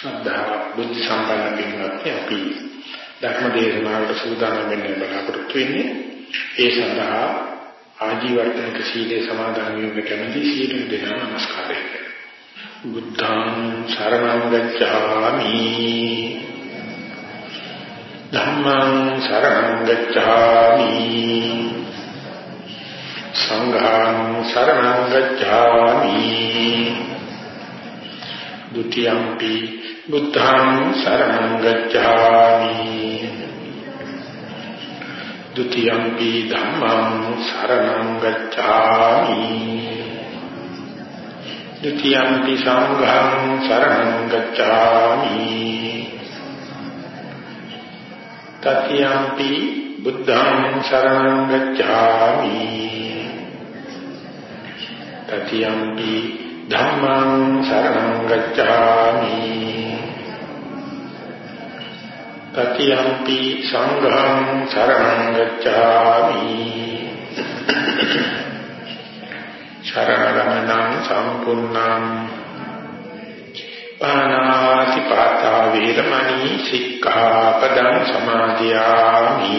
ශ්‍රද්ධා බුද්ධ සම්පන්න පින්වත්නි අපි ධර්ම දේශනාවට සූදානම් වෙන්න බලාපොරොත්තු වෙන්නේ. ඒ සඳහා ආජීවර්තනික සීලේ සමාදන් වීම කැමැති සීල දෙනා නමස්කාරය බුද්ධං සරණං ගච්ඡාමි. ධම්මං සරණං ගච්ඡාමි. සංඝං සරණං ගච්ඡාමි. ဒုတိယံပိဘုဒ္ဓံသရဏံဂစ္ဆာမိဒုတိယံပိဓမ္မံသရဏံဂစ္ဆာမိဒုတိယံပိသံဃံသရဏံဂစ္ဆာမိတတိယံပိဘုဒ္ဓံသရဏံဂစ္ဆာမိတတိယံပိ ධම්මං සරණං ගච්ඡාමි තතියම්පි සංඝං සරණං ගච්ඡාමි සරණං සම්පූර්ණං පානාති පාතා වේරමණී සික්ඛාපදං සමාදියාමි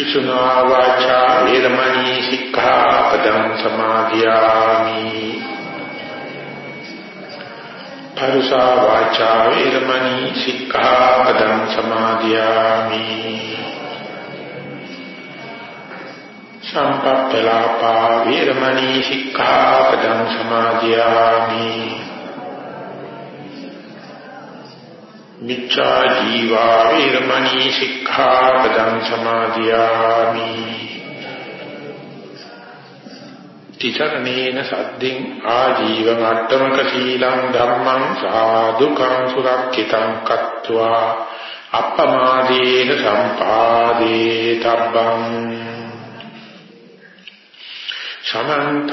පිසුනා වාචා වේරමණී සික්ඛාපදං සමාදියාමි පරුසා වාචා වේරමණී සික්ඛාපදං සමාදියාමි සම්පප්පලාපා වේරමණී සික්ඛාපදං සමාදියාමි මිච්ඡා ජීවා වේරමණී සික්ඛාපදං සමාදියාමි තිසරණේන සද්දෙන් ආජීවං අට්ඨමක සීලං ධම්මං සාදුකං සුරක්ඛිතං කତ୍වා අප්පමාදේන සම්පාදේ තබ්බං සමන්ත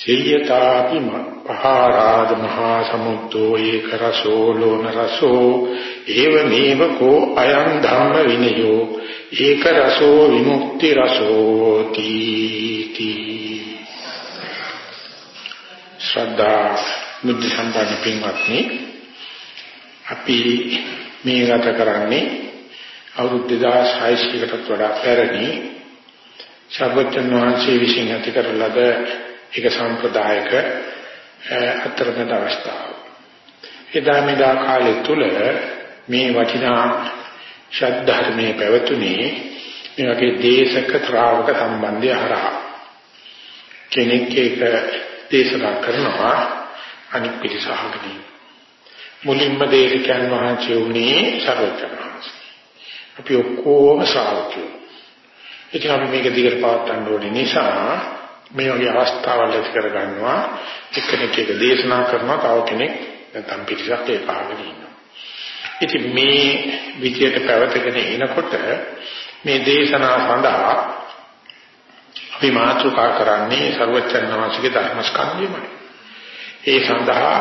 සියතාපි පහාරාද මහා සමුද්දෝ ඒක රසෝ ලෝණ රසෝ ඒවමේව කෝ අයං ධම්ම විනයෝ ඒක රසෝ විමුක්ති රසෝ තීති ශ්‍රද්ධා මුද්ධ සම්පන්න පින්වත්නි අපි මේ ගත කරන්නේ අවුරුදු 2600කටත් වඩා පැරණි සර්වඥ වහන්සේ විසින් ඇති කරලද ඒක සම්ප්‍රදායක අතරමැද අවස්ථාව. එදා මෙදා කාලය තුල මේ වටිනා ශාද්ධර්මයේ පැවතුනේ මේ වගේ දේශක ශ්‍රාවක සම්බන්ධය හරහා. කෙනෙක් ඒක දේශනා කරනවා අනිත් පිළිසහගදී මුලින්ම දේශකයන් වහන්සේ උනේ සර්වඥාන්සේ අපි ඔක්කොම ශ්‍රාවකයෝ. ඉතින් අපි මේක දිගට පවත්වන්න ඕනේ නිසා මේ වගේ අවස්ථාවල් ඇති කර ගන්නවා එක්කෙනෙක් එක දේශනා කරනවා තව කෙනෙක් නැත්නම් පිටිසක් ඒක අහගෙන ඉන්නවා. ඉතින් මේ විදියට පැවතගෙන එනකොට මේ දේශනා සඳහා අපි මාතෘකා කරන්නේ ਸਰවචන් වහන්සේගේ ධර්මස්කන්ධයමයි. ඒ සඳහා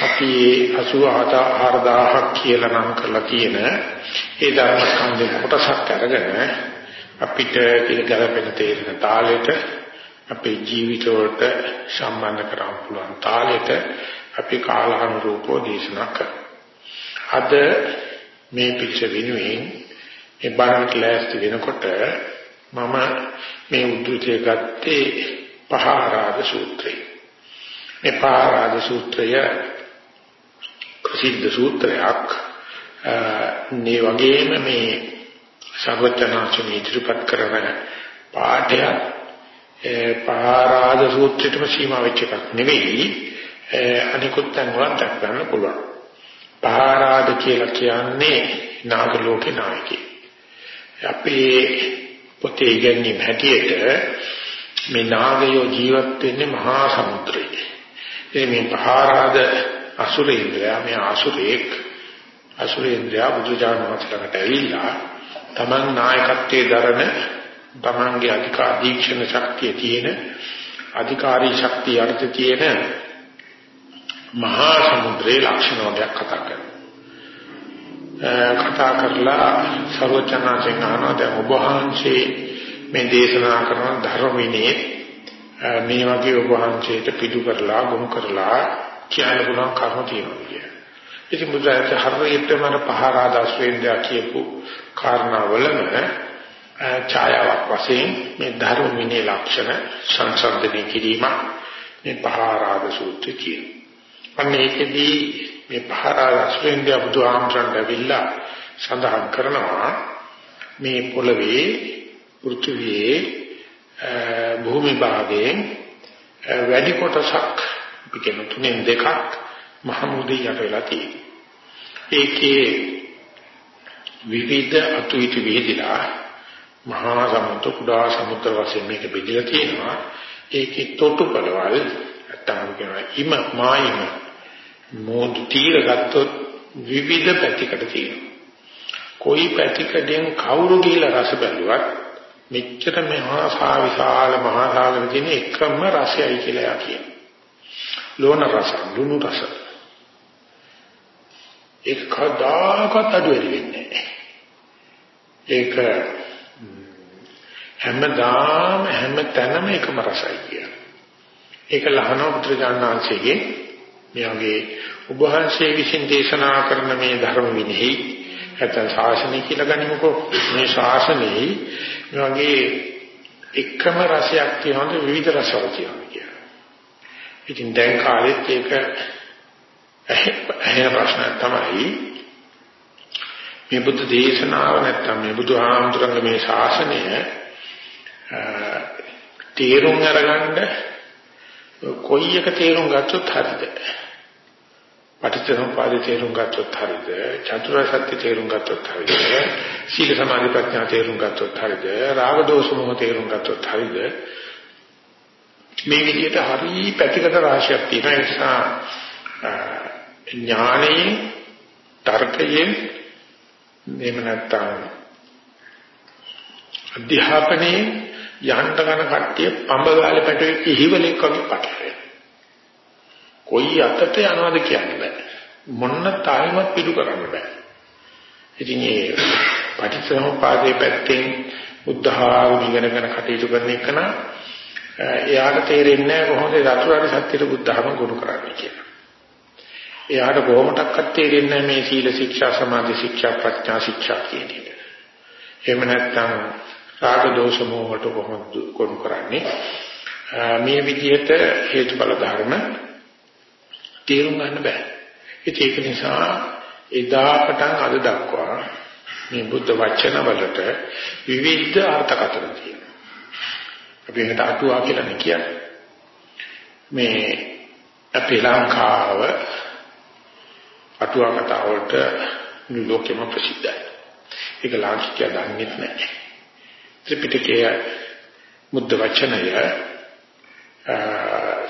අපි 84000ක් කියලා නම් කරලා තියෙන ඒ ධර්මස්කන්ධේ කොටසක් අරගෙන අපිට ඒක ගැලපෙන තේරෙන තාලෙට අපේ ජීවිතවලට සම්බන්ධ කරගන්න පුළුවන් තාලෙට අපි කාලානුරූපව දේශනා කරනවා. අද මේ පිටස වෙනුවෙන් ඒ බණට ලෑස්ති වෙනකොට මම මේ උද්දෘතය ගත්තේ පහාරාද සූත්‍රය. මේ පහාරාද සූත්‍රය ප්‍රසිද්ධ සූත්‍රයක්. මේ වගේම මේ සර්වචනාචම ඉදිරිපත් කරන පාඩය පහාරාද සූත්‍රයටම සීමා වෙච්ච එකක් නෙවෙයි අනිකුත් තැන් වල දක්වන්න පුළුවන්. පහාරාද කියලා කියන්නේ නාග ලෝකේ නායකයෙක්. අපේ පොතේ ඉගෙනීම් හැටියට මේ නාගයෝ ජීවත් වෙන්නේ මහා සමුද්‍රයේ. ඒ මේ පහාරාද අසුරේන්ද්‍රයා මේ අසුරේක් අසුරේන්ද්‍රයා බුදුජානකකට ඇවිල්ලා තමන් නායකත්වයේ දරන තමන්ගේ අධිකාරීක්ෂණ ශක්තිය තියෙන අධිකාරී ශක්තිය අර්ථ තියෙන මහා සමුද්‍රයේ ලක්ෂණ වර්ගයක් කතා කරනවා කතා කරලා සර්වචනාචෙන් අහනවා දැන් ඔබ වහන්සේ මේ දේශනා කරන ධර්ම විනයේ මේ වගේ ඔබ වහන්සේට පිටු කරලා ගොනු කරලා කියන්න පුළුවන් කර්ම තියෙනවා කිය. ඉතින් බුදුරජාණන් හරියටම අර පහරාදාස්වෙන්දා කියපු කාරණාවලම ඡායාවක් වශයෙන් මේ ධර්ම විනය ලක්ෂණ සංසන්දනය කිරීම මේ පහරාද සූත්‍රය කියන. අන්න ඒකෙදී මේ පහරාදාස්වෙන්දා බුදුහාමරන් ඇවිල්ලා සඳහන් කරනවා මේ පොළවේ පෘථිවියේ භූමි භාගයෙන් වැඩි කොටසක් අපි කියන තුනෙන් දෙකක් මහමුදේ යට වෙලා තියෙනවා. ඒකේ විවිධ අතුයිති විහිදලා මහා සමුද්‍ර කුඩා සමුද්‍ර වශයෙන් මේක බෙදලා තියෙනවා. ඒකේ තොටුපළවල් නැත්තම් කියනවා හිම මායිම මොදු තීර ගත්තොත් විවිධ පැතිකඩ තියෙනවා. කොයි පැතිකඩෙන් කවුරු කියලා රස බැලුවත් මෙච්චර මහා සා විශාල මහා සාගර තියෙන එකම රසයයි කියලා යා කියනවා. ලෝණ රස, ලුණු රස. ඒක කවදාකවත් අඩු වෙන්නේ නැහැ. ඒක හැමදාම හැම තැනම එකම රසයි කියන. ඒක ලහන පුත්‍රජානනාංශයේ මේ වගේ ඔබ වහන්සේ විසින් දේශනා කරන මේ ධර්ම විනෙහි නැත්නම් ශාසනය කියලා ගනිමුකෝ මේ ශාසනයේ මේ වගේ එකම රසයක් තියෙනවද විවිධ රසවල තියෙනවා කියලා. ඉතින් දැන් කාලෙත් ඒක ඇහෙන ප්‍රශ්න තමයි මේ බුද්ධ දේශනාව නැත්නම් මේ බුදුහාමුදුරන්ගේ මේ ශාසනය තේරුම් අරගන්න කොයි එක තේරුම් ගත්තොත් හරිද? පටිච්චසමුප්පාද තේරුම් ගත්තොත් හරිද? චතුරාර්ය සත්‍ය තේරුම් ගත්තොත් හරිද? සීල සමාධි ප්‍රඥා තේරුම් ගත්තොත් හරිද? රාග දෝෂ මොහ තේරුම් ගත්තොත් හරිද? මේ විදිහට හරි පැතිකඩ රාශියක් තියෙන නිසා ඥානයේ තර්කයේ එහෙම නැත්නම් අධ්‍යාපනයේ යන්න ගන්න කට්ටිය පඹගාලේ පැටවෙච්ච හිවලෙක් වගේ පටලැවෙනවා. කොයි අතට යනවද කියන්න බෑ. මොන්න තායිමත් පිටු කරන්න බෑ. ඉතින් මේ පටිච්චසමුපාදයේ පැත්තෙන් බුද්ධහාම ඉගෙනගෙන කටයුතු කරන එක නම් එයාට තේරෙන්නේ නැහැ කොහොමද චතුරාර්ය සත්‍යයට බුද්ධහම ගුණ කරන්නේ කියලා. එයාට කොහොමඩක්වත් තේරෙන්නේ මේ සීල ශික්ෂා සමාධි ශික්ෂා ප්‍රඥා ශික්ෂා කියන එක. එහෙම නැත්නම් රාග දෝෂ මොහොත කොහොමද කොම් කරන්නේ? මේ විදිහට හේතුඵල ධර්ම තේරුම් ගන්න බෑ. ඒක නිසා එදා පටන් අද දක්වා මේ බුද්ධ වචන වලට විවිධ අර්ථකථන තියෙනවා. අපි ඒකට අටුවා කියලා කියන්නේ. මේ අපේ ලංකාව අටුවා කතා වලට ලෝකෙම ප්‍රසිද්ධයි. ඒක ලාංකිකය දන්නේ නැහැ. ත්‍රිපිටකයේ මුද්ද වචනය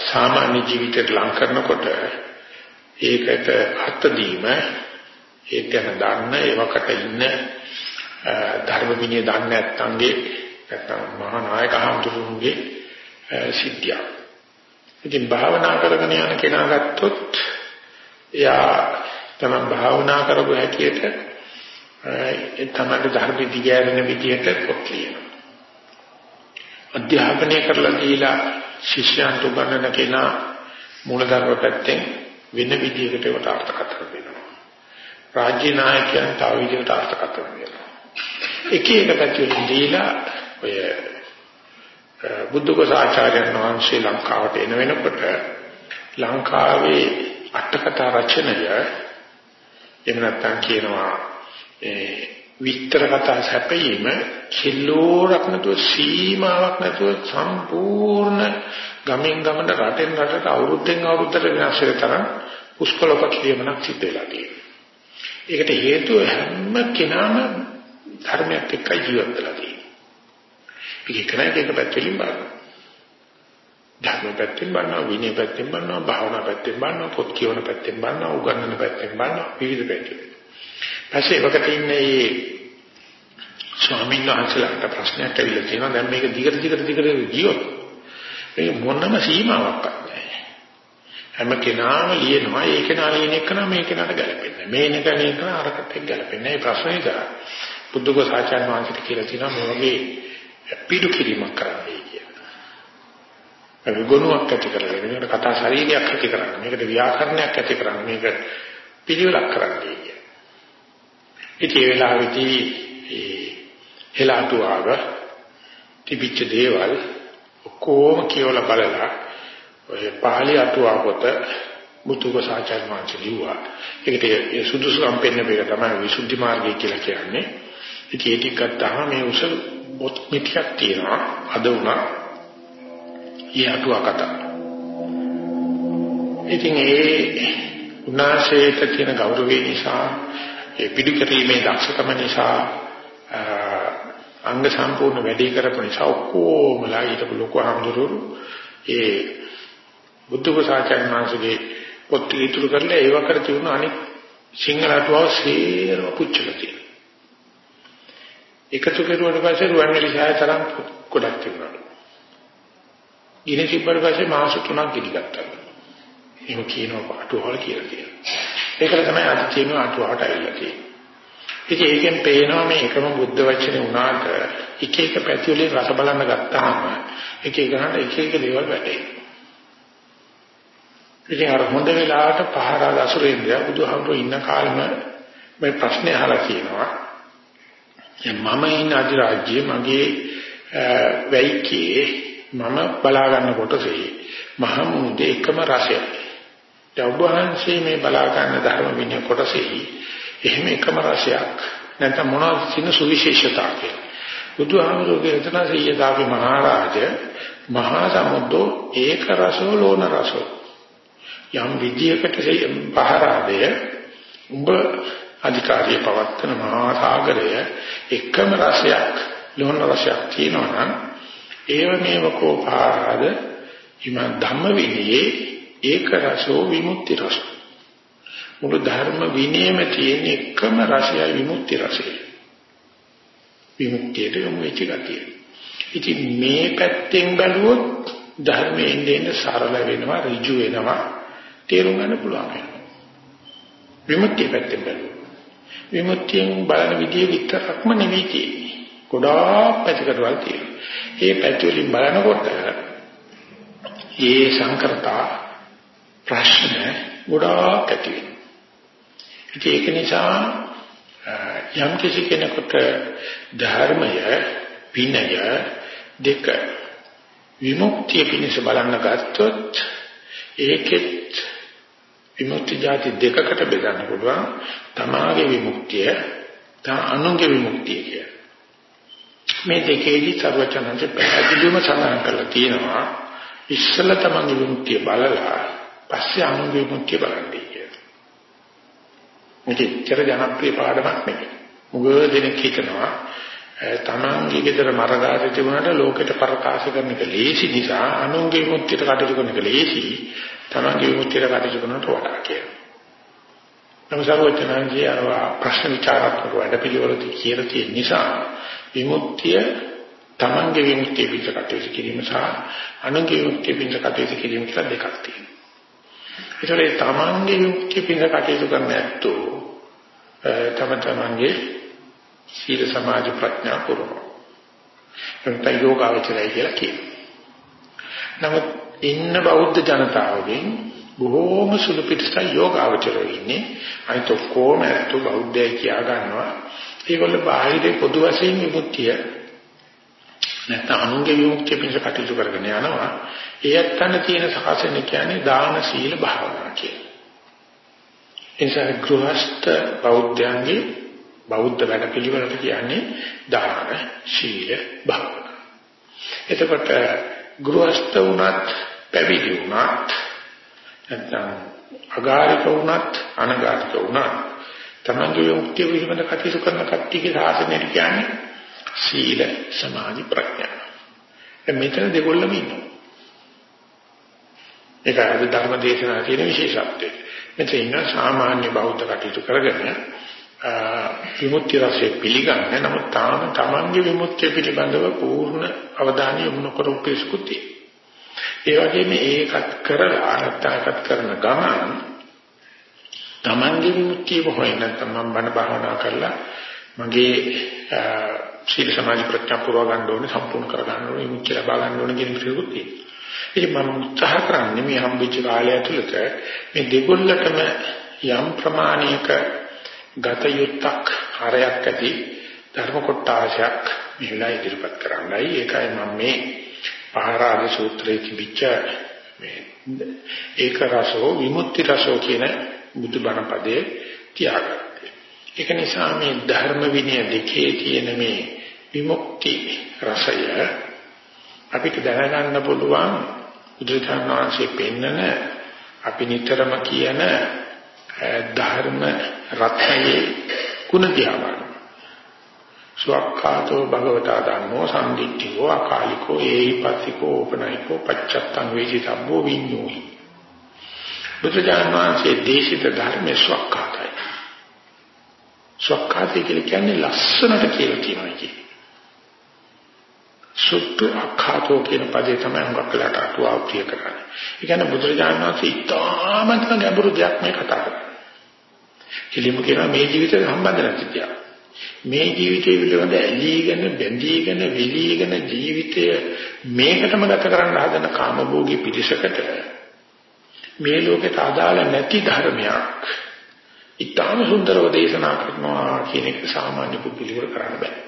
සාමාන්‍ය ජීවිතයට ලං කරනකොට ඒකට අත් දීම ඒක ගැන දන්න ඒවකට ඉන්න ධර්ම විනය දන්නේ නැත්නම්ගේ නැත්නම් මහා නායක හඳුරුන්ගේ සිද්ධිය. ඉතින් භාවනා කරගෙන යන කෙනා ගත්තොත් එයා තමයි භාවනා කරපු හැටියට ඒ තමයි ධර්ම දිගෑරෙන විදියට පොත් ලියනවා. අධ්‍යාපනය කරලා දීලා ශිෂ්‍යයන්ට උගන්වන කෙනා මූලධර්ම පැත්තෙන් වෙන විදියකට ඒකට අර්ථකථන දෙනවා. රාජ්‍ය නායකයන් තව විදියකට අර්ථකථන දෙනවා. එක එක පැතිවලින් දීලා ඔය බුද්ධකෝස ආචාර්යයන් වහන්සේ ලංකාවට එන වෙනකොට ලංකාවේ අටකතා රචනය එහෙම නැත්නම් කියනවා ඒ විස්තර කතා සැපයීම කිලෝරක් නැතුව සීමාවක් නැතුව සම්පූර්ණ ගමෙන් ගමන රටෙන් රටට අවුරුද්දෙන් අවුරුද්දට වෙනස් වෙන තරම් පුස්කොලක කියමනක් සිද්ධ වෙලා තියෙනවා. ඒකට හේතුව හැම කෙනාම ධර්මයක් එක්ක ජීවත් වෙලා තියෙනවා. ඒක කෙනෙක් එක පැත්තකින් බලනවා. ධර්ම පැත්තෙන් බලනවා, විනය පැත්තෙන් බලනවා, භාවනා පැත්තෙන් බලනවා, පොත් කියවන පැත්තෙන් බලනවා, උගන්වන පැත්තෙන් බලනවා, විවිධ පැත්තෙන්. පස්සේ වකට ඉන්නේ මේ ස්වාමීන් වහන්සේලාට ප්‍රශ්නයක් ඇවිල්ලා තියෙනවා. දැන් මේක දිගට දිගට දිගට ගියොත් මේ මොනම සීමාවක් නැහැ. හැම කෙනාම ලියනවා ඒ කෙනා ලියන එක නම් මේ කෙනාට ගැලපෙන්නේ. මේ එක නේ කරන අරකට එක්ක ගැලපෙන්නේ. මේ ප්‍රශ්නේ කරා. බුද්ධඝෝස ආචාර්ය වහන්සේට කියලා තියෙනවා මේ වගේ පිටු කිරීමක් කරන්නයි කියලා. ඒක ගුණයක් ඇති කරගන්න. මේකට කතා ශරීරයක් ඇති කරගන්න. මේකට ව්‍යාකරණයක් ඇති කරගන්න. මේක පිළිවෙලක් කරන්නයි කියලා. ඉතින් ඒ වෙලාවේදී ඒ හෙලාටුවාව තිබිච්ච දේවල් ඔක්කොම කියවලා බලලා ඔය පාළි අටුවා පොත මුතුක සාචාර්ය වංශ ලිව්වා. ඒකට ඒ සුදුසුකම් පෙන්න මේක තමයි විසුද්ධි මාර්ගය කියලා කියන්නේ. ඉතින් ඒක ගත්තාම මේ උස බොත් මිත්‍යක් තියෙනවා. අද උනා ඊ අටුවා කතා. ඉතින් ඒ උනාශේත කියන ගෞරවය නිසා ඒ පිළිකරීමේ දක්ෂකම නිසා අංග සම්පූර්ණ වැඩි කරපු නිසා ඔක්කොමලා ඊට ලොකු හඳුරු ඒ බුද්ධ කුසාචාර්ය මාංශගේ පොත් ඉතුරු කරලා ඒව කර තිබුණ අනිත් සිංහල අටුවාව සේරම පුච්චලා තියෙනවා. එකතු කරුවාට පස්සේ රුවන්වැලි ඡාය තරම් ගොඩක් තිබුණා. ඉන්නේ තිබ්බට පස්සේ මාස 3ක් ගිනිගත්තා. එහෙම කියනවා අටුවාවල කියලා කියනවා. ඒකට තමයි අද කියන අටුවාවට ඇවිල්ලා තියෙන්නේ. ඉතින් ඒකෙන් පේනවා මේ එකම බුද්ධ වචනේ වුණාට එක එක පැති වලින් රස බලන්න ගත්තාම එක එක ගන්නට එක එක දේවල් වැටේ. ඉතින් අර හොඳ වෙලාවට පහරාද අසුරේන්ද්‍රය බුදුහාමුදුරුවෝ ඉන්න කාලෙම මේ ප්‍රශ්නේ අහලා කියනවා. මම ඉන්න අධිරාජ්‍යයේ මගේ වෙයිකේ මම බලා ගන්න කොටසේ මහමුදේ එකම රසය. ඔබ වහන්සේ මේ බලා ගන්න ධර්ම විනය කොටසේ එහෙම එකම රසයක් නැත්නම් මොනවද කියන සුවිශේෂතාව කියලා. බුදුහාමුදුරුවෝ එතන සීයදාපි මහරජ මහා සමුද්දෝ ඒක රසෝ ලෝණ රසෝ යම් විදියකට පහරාදය උඹ අධිකාරිය පවත්තන මහා සාගරය එකම රසයක් ලෝණ රසයක් තියෙනවා නම් ඒව මේව කෝපාද හිම ධම්ම විනයේ ඒක රසෝ විමුක්ති රසෝ මුළු ධර්ම විනයම තියෙන එකම රසයයි විමුක්ති රසය. විමුක්තියට යොමු වෙච්ච ගතිය. ඉතින් මේ පැත්තෙන් බැලුවොත් ධර්මයෙන් දෙන්න සරල වෙනවා, ඍජු වෙනවා, තේරුම් ගන්න පුළුවන් වෙනවා. විමුක්තිය පැත්තෙන් බැලුවොත්. විමුක්තියෙන් බලන විදිය විතරක්ම නෙවෙයි තියෙන්නේ. ගොඩාක් පැතිකඩවල් තියෙනවා. මේ පැති වලින් බලනකොට මේ සංකරතා ප්‍රශ්න ගොඩාක් ඇති වෙනවා. ඒක නිසා යම් කිසි කෙනෙකුට ධර්මය විනය දෙක විමුක්තිය පිණිස බලන්න ගත්තොත් ඒකෙත් විමුක්ති જાති දෙකකට බෙදන්න පුළුවන් තමාගේ විමුක්තිය තා අනුන්ගේ විමුක්තිය කිය. මේ දෙකේදී සර්වචනන්සේ පැහැදිලිවම සඳහන් කරලා තියෙනවා ඉස්සල තමන්ගේ විමුක්තිය බලලා පස්සේ අනුන්ගේ විමුක්තිය බලන්නේ. මේක ඉතර ජනප්‍රිය පාඩමක් නෙවෙයි. මුගව දෙනෙක් හිතනවා තමන්ගේ ගෙදර මරදාට තිබුණාට ලෝකෙට ප්‍රකාශ කරන එක ලේසි නිසා අනුන්ගේ මුත්‍යට කටයුතු කරන එක ලේසි තමන්ගේ මුත්‍යට කටයුතු කරනට වඩා කියලා. නමසාරවචනන්ගේ අරවා ප්‍රශ්න විචාරාත්මක වැඩපිළිවෙලදී කියලා තියෙන නිසා විමුක්තිය තමන්ගේ විමුක්තිය පිට කටයුතු කිරීම සහ අනුන්ගේ විමුක්තිය පිට කටයුතු කිරීම කියලා දෙකක් තියෙනවා. ඒතරේ තමන්ගේ යුක්ති පින කටයුතු කරන්න ඇත්තෝ තම තමන්ගේ සීල සමාධි ප්‍රඥා පුරනවා. එතන යෝගාවචරය කියලා කියනවා. නමුත් ඉන්න බෞද්ධ ජනතාවගෙන් බොහෝම සුළු පිටසක් යෝගාවචරය ඉන්නේ. අනිත ඔක්කොම ඇත්තෝ බෞද්ධය කියා ගන්නවා. ඒගොල්ල බාහිර පොදු වශයෙන් විමුක්තිය නැත්නම් අනුන්ගේ විමුක්තිය පිණිස කටයුතු කරගෙන යනවා. ඒත් ගන්න තියෙන සාසන කියන්නේ දාන සීල භාවනා කියලා. එනිසා ගෘහස්ත බෞද්ධයන්ගේ බෞද්ධ වැඩ පිළිවෙලට කියන්නේ දාන සීල භාවනා. එතකොට ගෘහස්ත වුණත් පැවිදි වුණත් නැත්නම් අගාරික වුණත් අනගාරික වුණත් තමන්ගේ යොක්තිය පිළිබඳ කටයුතු කරන කට්ටියගේ සාසනය කියන්නේ සීල සමාධි ප්‍රඥා. මෙතන දෙකොල්ලම ඉන්නවා. ඒක අද ධර්ම දේශනා තියෙන විශේෂත්වය. මෙතන ඉන්න සාමාන්‍ය බෞද්ධ කටයුතු කරගෙන විමුක්ති රසය පිළිගන්නේ නමුත් තාම තමන්ගේ විමුක්තිය පිළිබඳව පූර්ණ අවධානය යොමු කරපු පිසුකුතිය. ඒ වගේම ඒකත් කරලා නැත්නම් කරන ගමන් තමන්ගේ විමුක්තිය හොයන නැත්නම් මම බණ භාවනා කරලා මගේ සීල සමාධි ප්‍රඥා පුරව ගන්න ඕනේ සම්පූර්ණ කර ගන්න ඕනේ විමුක්තිය ලබා ගන්න ඕනේ කියන පිළිගුත් තියෙනවා. ඉතින් මම උත්සාහ කරන්නේ මේ හම්බෙච්ච කාලය ඇතුළත මේ දෙගොල්ලටම යම් ප්‍රමාණයක ගත යුත්තක් හරයක් ඇති ධර්ම කොටාශයක් මෙහිලා ඉදිරිපත් කරන්නයි ඒකයි මම මේ පහරාද සූත්‍රයේ තිබිච්ච මේ ඒක රසෝ විමුක්ති රසෝ කියන බුදුබණ පදේ තියාගත්තේ. ඒක නිසා මේ ධර්ම විනය දෙකේ තියෙන මේ විමුක්ති රසය අපිට දැනගන්න පුළුවන් බුදුචානන්සේ පෙන්නන අපි නිතරම කියන ධර්ම රත්නයේ ගුණ දිහා ස්වක්ඛාතෝ භගවතා ධම්මෝ සම්දිට්ඨිකෝ අකාලිකෝ ඒහිපත්තිකෝ උපනයිකෝ පච්චත්තං වේදිතබ්බෝ විඤ්ඤෝහි. බුදුජානනාංශයේ දේශිත ධර්මයේ ස්වක්ඛාතයි. ස්වක්ඛාතය කියන්නේ ලස්සනට කියලා කියනවා කියන්නේ. සුත්තු අඛාතෝ කියන පදේ තමයි හුඟක් වෙලාට අටුවාව ප්‍රිය කරන්නේ. ඒ කියන්නේ බුදුරජාණන් වහන්සේ ඉතාමත්ම ගැඹුරු දෙයක් මේ කතා කරන්නේ. කිලිමු කියනවා මේ ජීවිතේ සම්බන්ධ නැති දෙයක්. මේ ජීවිතේ පිළිබඳ ඇලීගෙන බැඳීගෙන විලීගෙන ජීවිතය මේකටම ගත කරන්න හදන කාමභෝගී පිළිසකට මේ ලෝකයට අදාළ නැති ධර්මයක් ඉතාම සුන්දරව දේශනා කරනවා කියන එක සාමාන්‍ය පුදුලිවර කරන්න බෑ.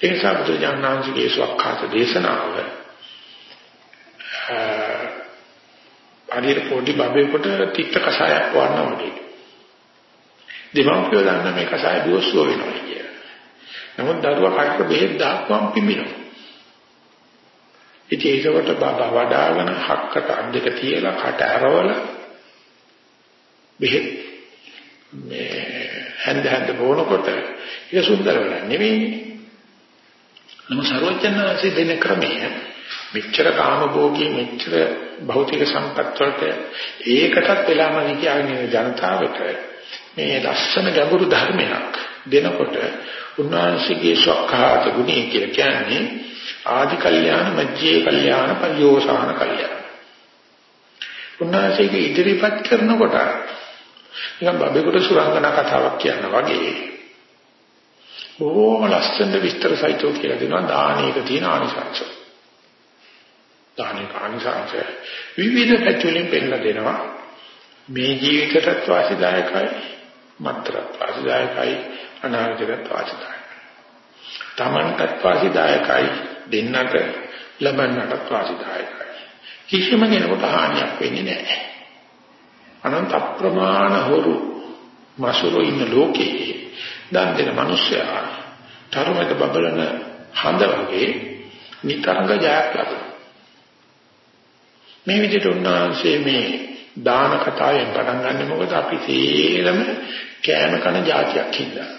ඒ නිසා බුදුජානනාංශගේ ස්වකහාත දේශනාව අනිත් පොඩි බබෙකුට තිත්ත කසායක් වන්න වගේ. දෙමව්පියෝ දන්න මේ කසාය දුස්සෝ වෙනවා කියලා. නමුත් දරුවා කටට බෙහෙත් දාපුවම පිඹිනවා. ඉතින් ඒකට බබා වඩාගෙන හක්කට අත් දෙක තියලා කට ඇරවල බෙහෙත් මේ හැන්ද හැන්ද බොනකොට ඒක සුන්දර වෙලා නෙවෙයි. නමුත් සර්වඥාන්සේ දෙන ක්‍රමය මෙච්චර කාමභෝගී මෙච්චර භෞතික සම්පත් වලට ඒකටත් වෙලාම විකියාගෙන ජනතාවට මේ ලස්සන ගැඹුරු ධර්මයක් දෙනකොට උන්වහන්සේගේ සක්කාත ගුණය කියලා කියන්නේ ආදි කල්යාණ මජ්ජේ කල්යාණ පරියෝසాన කල්යාණ. උන්වහන්සේගේ ඉදිරිපත් කරනකොට නිකන් බබෙකුට සුරංගනා කතාවක් කියන වගේ බොහෝම ලස්සන විස්තර සහිතව කියලා දෙනවා දානයක තියෙන ආනිසංශ. දානයක ආනිසංශ විවිධ පැතිවලින් පෙන්නලා දෙනවා. මේ ජීවිතයටත් වාසිදායකයි, මත්‍රත් වාසිදායකයි, අනාගතයටත් වාසිදායකයි. තමන්ටත් වාසිදායකයි, දෙන්නට ලබන්නටත් වාසිදායකයි. කිසිම කෙනෙකුට හානියක් වෙන්නේ නැහැ. අනන්ත අප්‍රමාණ හොරු මසුරු ඉන්න ලෝකේ දන් දෙන මිනිස්සයා තරමක බබලන හඳ වගේ නිතරම ජයක් ලබනවා. මේ විදිහට උන්වහන්සේ මේ දාන කතාවෙන් පටන් ගන්න මොකද අපි තේරම කෑම කන જાතියක් හින්දා.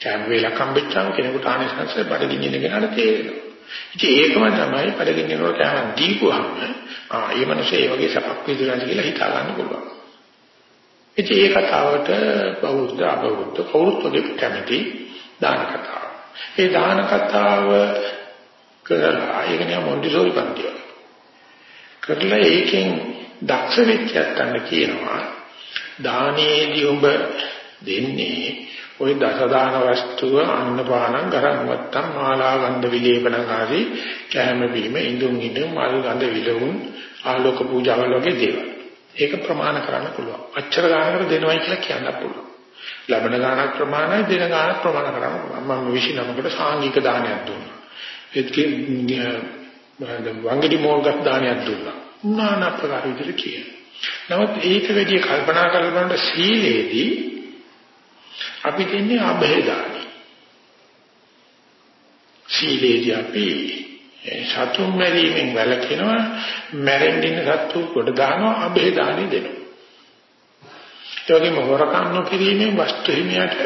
කෑම වේලක් හම්බෙච්චාම කෙනෙකුට ආනිසංසය බඩගින්න කෙනාට තේරෙනවා. ඉතින් ඒකම තමයි බඩගින්නනකොට කෑම දීපුවාම ආ මේ මිනිස්සේ ඒ වගේ සපක් විදිහට කියලා හිතා ගන්න පුළුවන්. ඉතින් ඒ කතාවට බෞද්ධ අබෞද්ධ කවුරුත් වගේ කැමති දාන කතාව. ඒ දාන කතාව කරලා ඒක නිකන් මොන්ටිසෝරි පන්තිය. කරලා ඒකෙන් දක්ෂ වෙච්ච යන්න කියනවා දානයේදී ඔබ දෙන්නේ ওই දසදාන වස්තුව අන්නපානං ගරන්වත්තම් මාලා ගන්ධ විලේපන ආදී කැම බීම ඉඳුන් ඉඳුන් මල් ගඳ විලවුන් ආලෝක පූජාවල් වගේ දේවල්. ඒක ප්‍රමාණ කරන්න පුළුවන්. අච්චර ගානකට දෙනවයි කියලා කියන්න පුළුවන්. ලබන ගානක් ප්‍රමාණයි දෙන ගානක් ප්‍රමාණ කරන්න පුළුවන්. මම 29කට සාංගික දානයක් දුන්නා. ඒකේ වංගඩි මෝල්ගත් දානයක් දුන්නා. নানা ප්‍රකාර විදිහට කියන. නමුත් ඒක වැඩි කල්පනා කරනකොට සීලේදී අපි දෙන්නේ අභේදානි. සීලේදී අපි සතුන් මැරීමෙන් වැළකෙනවා මැරෙන්න ඉන්න සත්තු කොට දානවා අභේදානි දෙනවා. ඒ වගේම හොරකම් නොකිරීමෙන් වස්තු හිමියට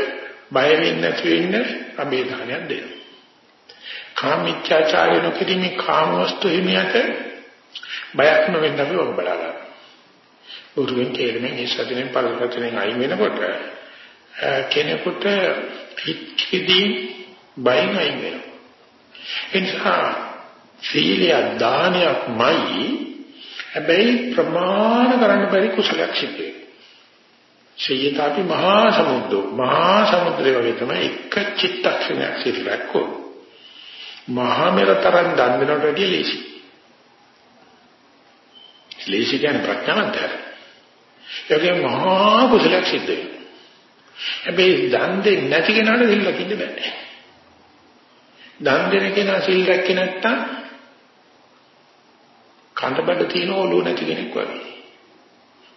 බය වෙන්නේ නැති වෙන්න අභේදානයක් දෙනවා. කාමීච්ඡාචාරය නොකිරීමෙන් කාම වස්තු හිමියට බයක් නොවෙන්න අපි ඔබ බලා ගන්න. උරුවෙන් කේලෙමින් ඒ සතිනෙන් පරිසතිනෙන් අයින් වෙනකොට කෙනෙකුට හිතෙදී බයෙන් අයින් වෙනවා. ඒ නිසා සීලය දානයක්මයි හැබැයි ප්‍රමාණ කරන්න බැරි කුසලයක් සිද්ධ වෙනවා. ශීයතාපි මහා සමුද්දෝ මහා සමුද්‍රය වගේ තමයි එක චිත්තක්ෂණයක් සිදුලක් කො. මහා මෙරතරන් දන් දෙනට වැඩිය ලේසි. ලේසි කියන්නේ ප්‍රඥාවන්තය. ඒකේ මහා කුසලයක් සිද්ධ වෙනවා. හැබැයි දන් දෙන්නේ නැති කෙනාට සිල් රකින්න බෑ. දන් දෙන කෙනා සිල් රැක්කේ නැත්තම් කන්දබඩ තියෙන ඔළුව නැති කෙනෙක් වගේ.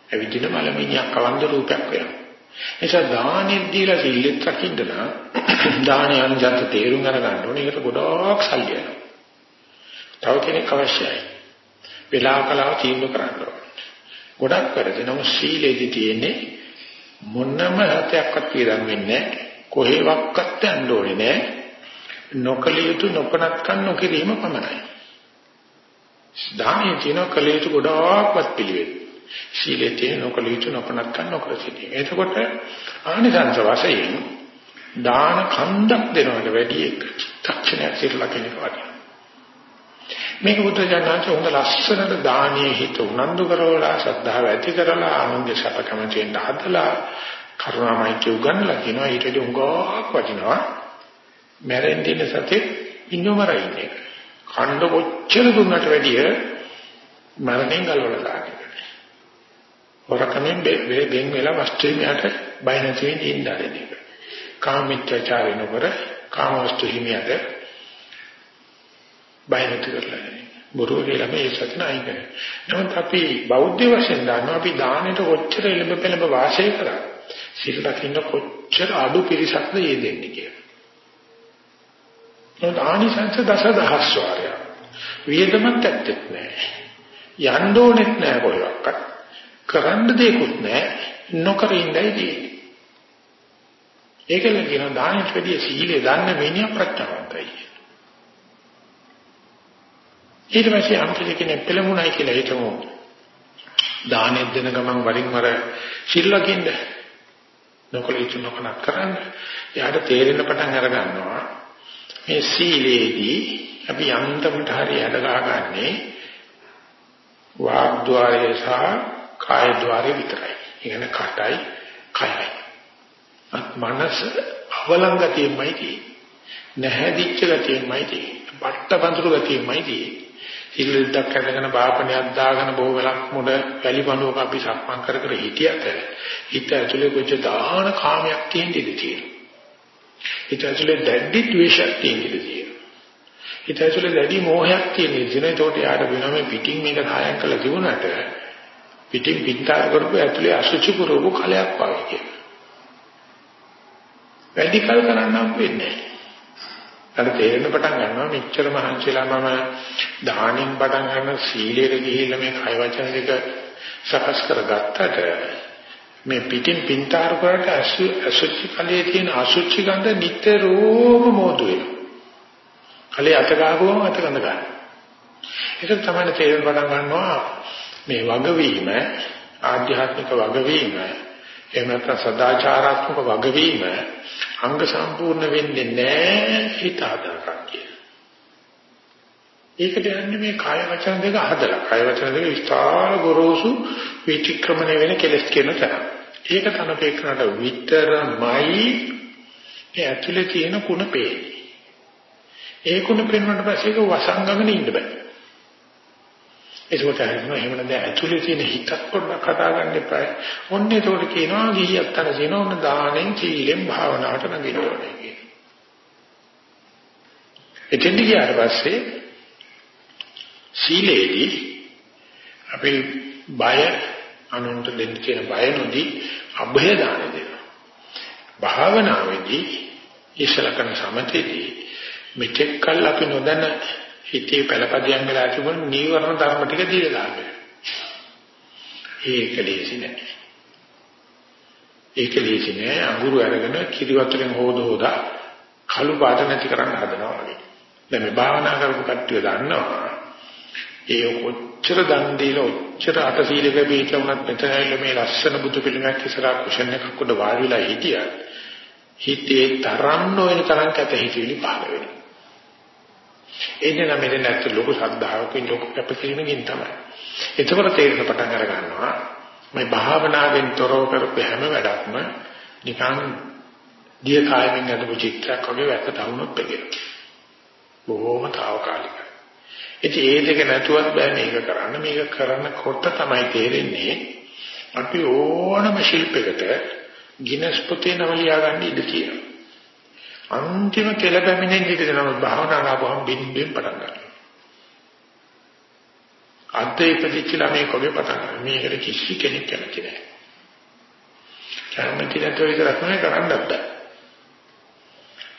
ඇවිදින මලමිණියක් කවන්ද රූපයක් වෙනවා. නිසා දානෙ දීලා සිල්ලෙත් රකින්න නම් දානේ අනුජත් තේරුම් අරගන්න ඕනේ. ඒකට ගොඩාක් සල්ලි යනවා. තව කෙනෙක් අවශ්‍යයි. වෙලා කලාව තීන්දුව කරන්න ඕනේ. ගොඩක් වැඩ දෙනවා සීලෙදි තියෙන්නේ මොනම හතයක්වත් කියලා වෙන්නේ කොහෙවත් යන්න ඕනේ නෑ නොකලියුතු නොපනත්කම් නොකිරීම පමණයි දානයේ තියෙන කලියුතු ගොඩාක්වත් පිළිවෙල සීලේ තියෙන නොකලියුතු නොපනත්කම් නොකර සිටීම එතකොට ආනිසංස වශයෙන් දාන කන්දක් දෙනවට වැඩි එක චිත්තක්ෂණයක් සිරලා කෙනෙකුට මේක බුදුජානක හොඳ ලස්සනට දානීය හිත උනන්දු කරවලා ශ්‍රද්ධාව ඇති කරලා අනුන්ගේ සපකමෙන් හදලා කරුණාමයි උගන්ලා කියනවා. ඊට වඩා උගාවක් වටිනවා. මැරෙන්න ඉන්න සතේ ඉන්නවරයිනේ කණ්ඩ කොච්චර දුන්නට වැඩිය මරණයෙන් ගලවලා දාන්නේ වරකමෙන් බෙන් වෙලා වස්තුවියට බය නැති වෙන්න ඉන්න ආරෙන්නේ කාමීත්‍යචාරය නොකර කාමවස්තු හිමියට බය නැති කරලා බොරුව කියලා මේ සත්‍යන අයින් කරනවා. නමුත් අපි බෞද්ධ වශයෙන් දන්නවා අපි දානෙට කොච්චර එළඹ පෙළඹ වාසය කරා. සිල් රකින්න කොච්චර අඩු පිරිසක්ද යෙදෙන්නේ කියලා. නමුත් ආනිසංස දසදහස් වාරය. වියදමත් ඇත්තෙත් නැහැ. යන්න ඕනෙත් නැහැ කොහෙවත්. කරන්න දෙයක්වත් නැහැ. නොකර ඉඳයි තියෙන්නේ. ඒකල කියන දානෙට වැඩිය සීලය දන්න වෙනිය ප්‍රත්‍යවන්තයි. ඊට පස්සේ අම්පිලි කෙනෙක් පෙළඹුණයි කියලා හිතමු. දානෙත් දෙන ගමන් වරින් වර සිල් ලකින්න නොකල යුතු නොකනක් කරන්න. එයාට තේරෙන පටන් අර ගන්නවා මේ සීලේදී අපි යන්තමට හරි අඩගාගන්නේ වාග්ද්වාරයේ සහ කායද්වාරයේ විතරයි. ඉගෙන කටයි කයයි. මනස අවලංගතියමයි තියෙන්නේ. නැහැදිච්ච ගතියමයි තියෙන්නේ. පට්ටපන්තුරු ගතියමයි තියෙන්නේ. සිල්ලුද්දක් කරගෙන බාපණයක් දාගෙන බොහෝ වෙලක් මුඩ වැලිපණුවක අපි සක්මන් කර කර හිටියට හිත ඇතුලේ කොච්ච දාන කාමයක් තියෙන ඉඳී තියෙනවා. හිත ඇතුලේ දැඩි ද්වේෂයක් තියෙන ඉඳී තියෙනවා. හිත ඇතුලේ දැඩි මෝහයක් තියෙන ඉඳී තියෙනවා. ඒකට යාට වෙනම පිටින් මේක කායම් කළ දිනුනට පිටින් පිටාර කරපු ඇතුලේ අසුචි පුරවපු කලයක් වගේ කියලා. වැඩි කල් කරන්න හම්බ වෙන්නේ නැහැ. අර තේරෙන පටන් ගන්නවා මෙච්චර මහන්සිලා මම දානින් පටන් ගන්න සීලයට ගිහිල්ලා මේ කය වචන දෙක සකස් කරගත්තට මේ පිටින් පින්තාර කරට අසුචි කලයේ තියෙන අසුචි ගඳ නිතරම මොදු වෙනවා. කලේ අත ගහගුවම අත ගඳ ගන්න. ඒක තමයි තේරෙන පටන් ගන්නවා මේ වගවීම ආධ්‍යාත්මික වගවීම එහෙම නැත්නම් සදාචාරාත්මක වගවීම අංග සම්පූර්ණ වෙන්නේ නැහැ හිත හදාගන්න කියලා. ඒකට යන්නේ මේ කාය වචන දෙක හදලා. කාය වචන දෙක විස්තර ගොරෝසු විචක්‍රමණය වෙන කෙලස් කියන තැන. ඒක තනපේකනට විතරමයි ඒ ඇතුලේ තියෙන කුණ පේන්නේ. ඒ කුණ පේනවට පස්සේ ඒක වසංගමන ඉන්න බෑ. ඒකට හිතනවා එහෙම නැත්නම් ඇතුලේ තියෙන හිතක් පොඩ්ඩක් කතා ගන්න එපා. ඔන්න ඒකට කියනවා ගිහියක් තන දින ඔන්න දානෙන් සීලෙන් භාවනාවට නැගින්න ඕනේ කියලා. එතෙන්දි ගියාට පස්සේ සීලේදී අපි බය අනුන්ට දෙන්න තියෙන බය නොදී අභය දාන දෙනවා. භාවනාවේදී ඉස්සලකන සමතේදී මෙතෙක් කල් අපි නොදැන හිතේ පළපදියම් වෙලා තිබුණ නීවරණ ධර්ම ටික දීලා ගන්නවා. ඒක ලේසි නෑ. ඒක ලේසි නෑ අඟුරු අරගෙන කිරි වතුරෙන් හොද හොදා කළු පාට නැති කරන්න හදනවා වගේ. දැන් මේ භාවනා කරපු කට්ටිය දන්නවා ඒ කොච්චර දන් දීලා ඔච්චර අටසීලක පිටලා වුණත් මෙතන ඇවිල්ලා මේ ලස්සන බුදු පිළිමයක් ඉස්සරහා කුෂන් එකක් උඩ වාඩි වෙලා හිටියත් හිතේ තරම් නොවන තරම් කැත හිතවිලි පහළ වෙනවා. එන්නේ නම් මෙතන ඇත්ත ලොකු ශ්‍රද්ධාවකින් ලොකු කැපකිරීමකින් තමයි. එතකොට තේරෙන පටන් අර ගන්නවා මේ භාවනාවෙන් තොරව කරපු හැම වැඩක්ම නිකන් දිය කායමින් අදපු චිත්‍රයක් වගේ වැක්ක තවුනොත් පෙගෙනවා. බොහොම తాවකාලිකයි. ඉතින් ඒ දෙක නැතුවත් බෑ මේක කරන්න. මේක කරනකොට තමයි තේරෙන්නේ අපි ඕනම ශිල්පයකට ගිනස් පොතේ නම ලියාගන්න ඉඩ තියෙනවා. අන්තිම කෙලපැමිණෙන් ඉඳි දෙනම භාවනා කරපුවම බින්දෙන් පටන් ගන්නවා. අන්තේ ඉපදිච්ච ළමයි කොගේ පටන් ගන්නවා. මේකට කිසි කෙනෙක් කැමති නැහැ. කැමති නැතුව විතරක් නෙවෙයි කරන්නත් බෑ.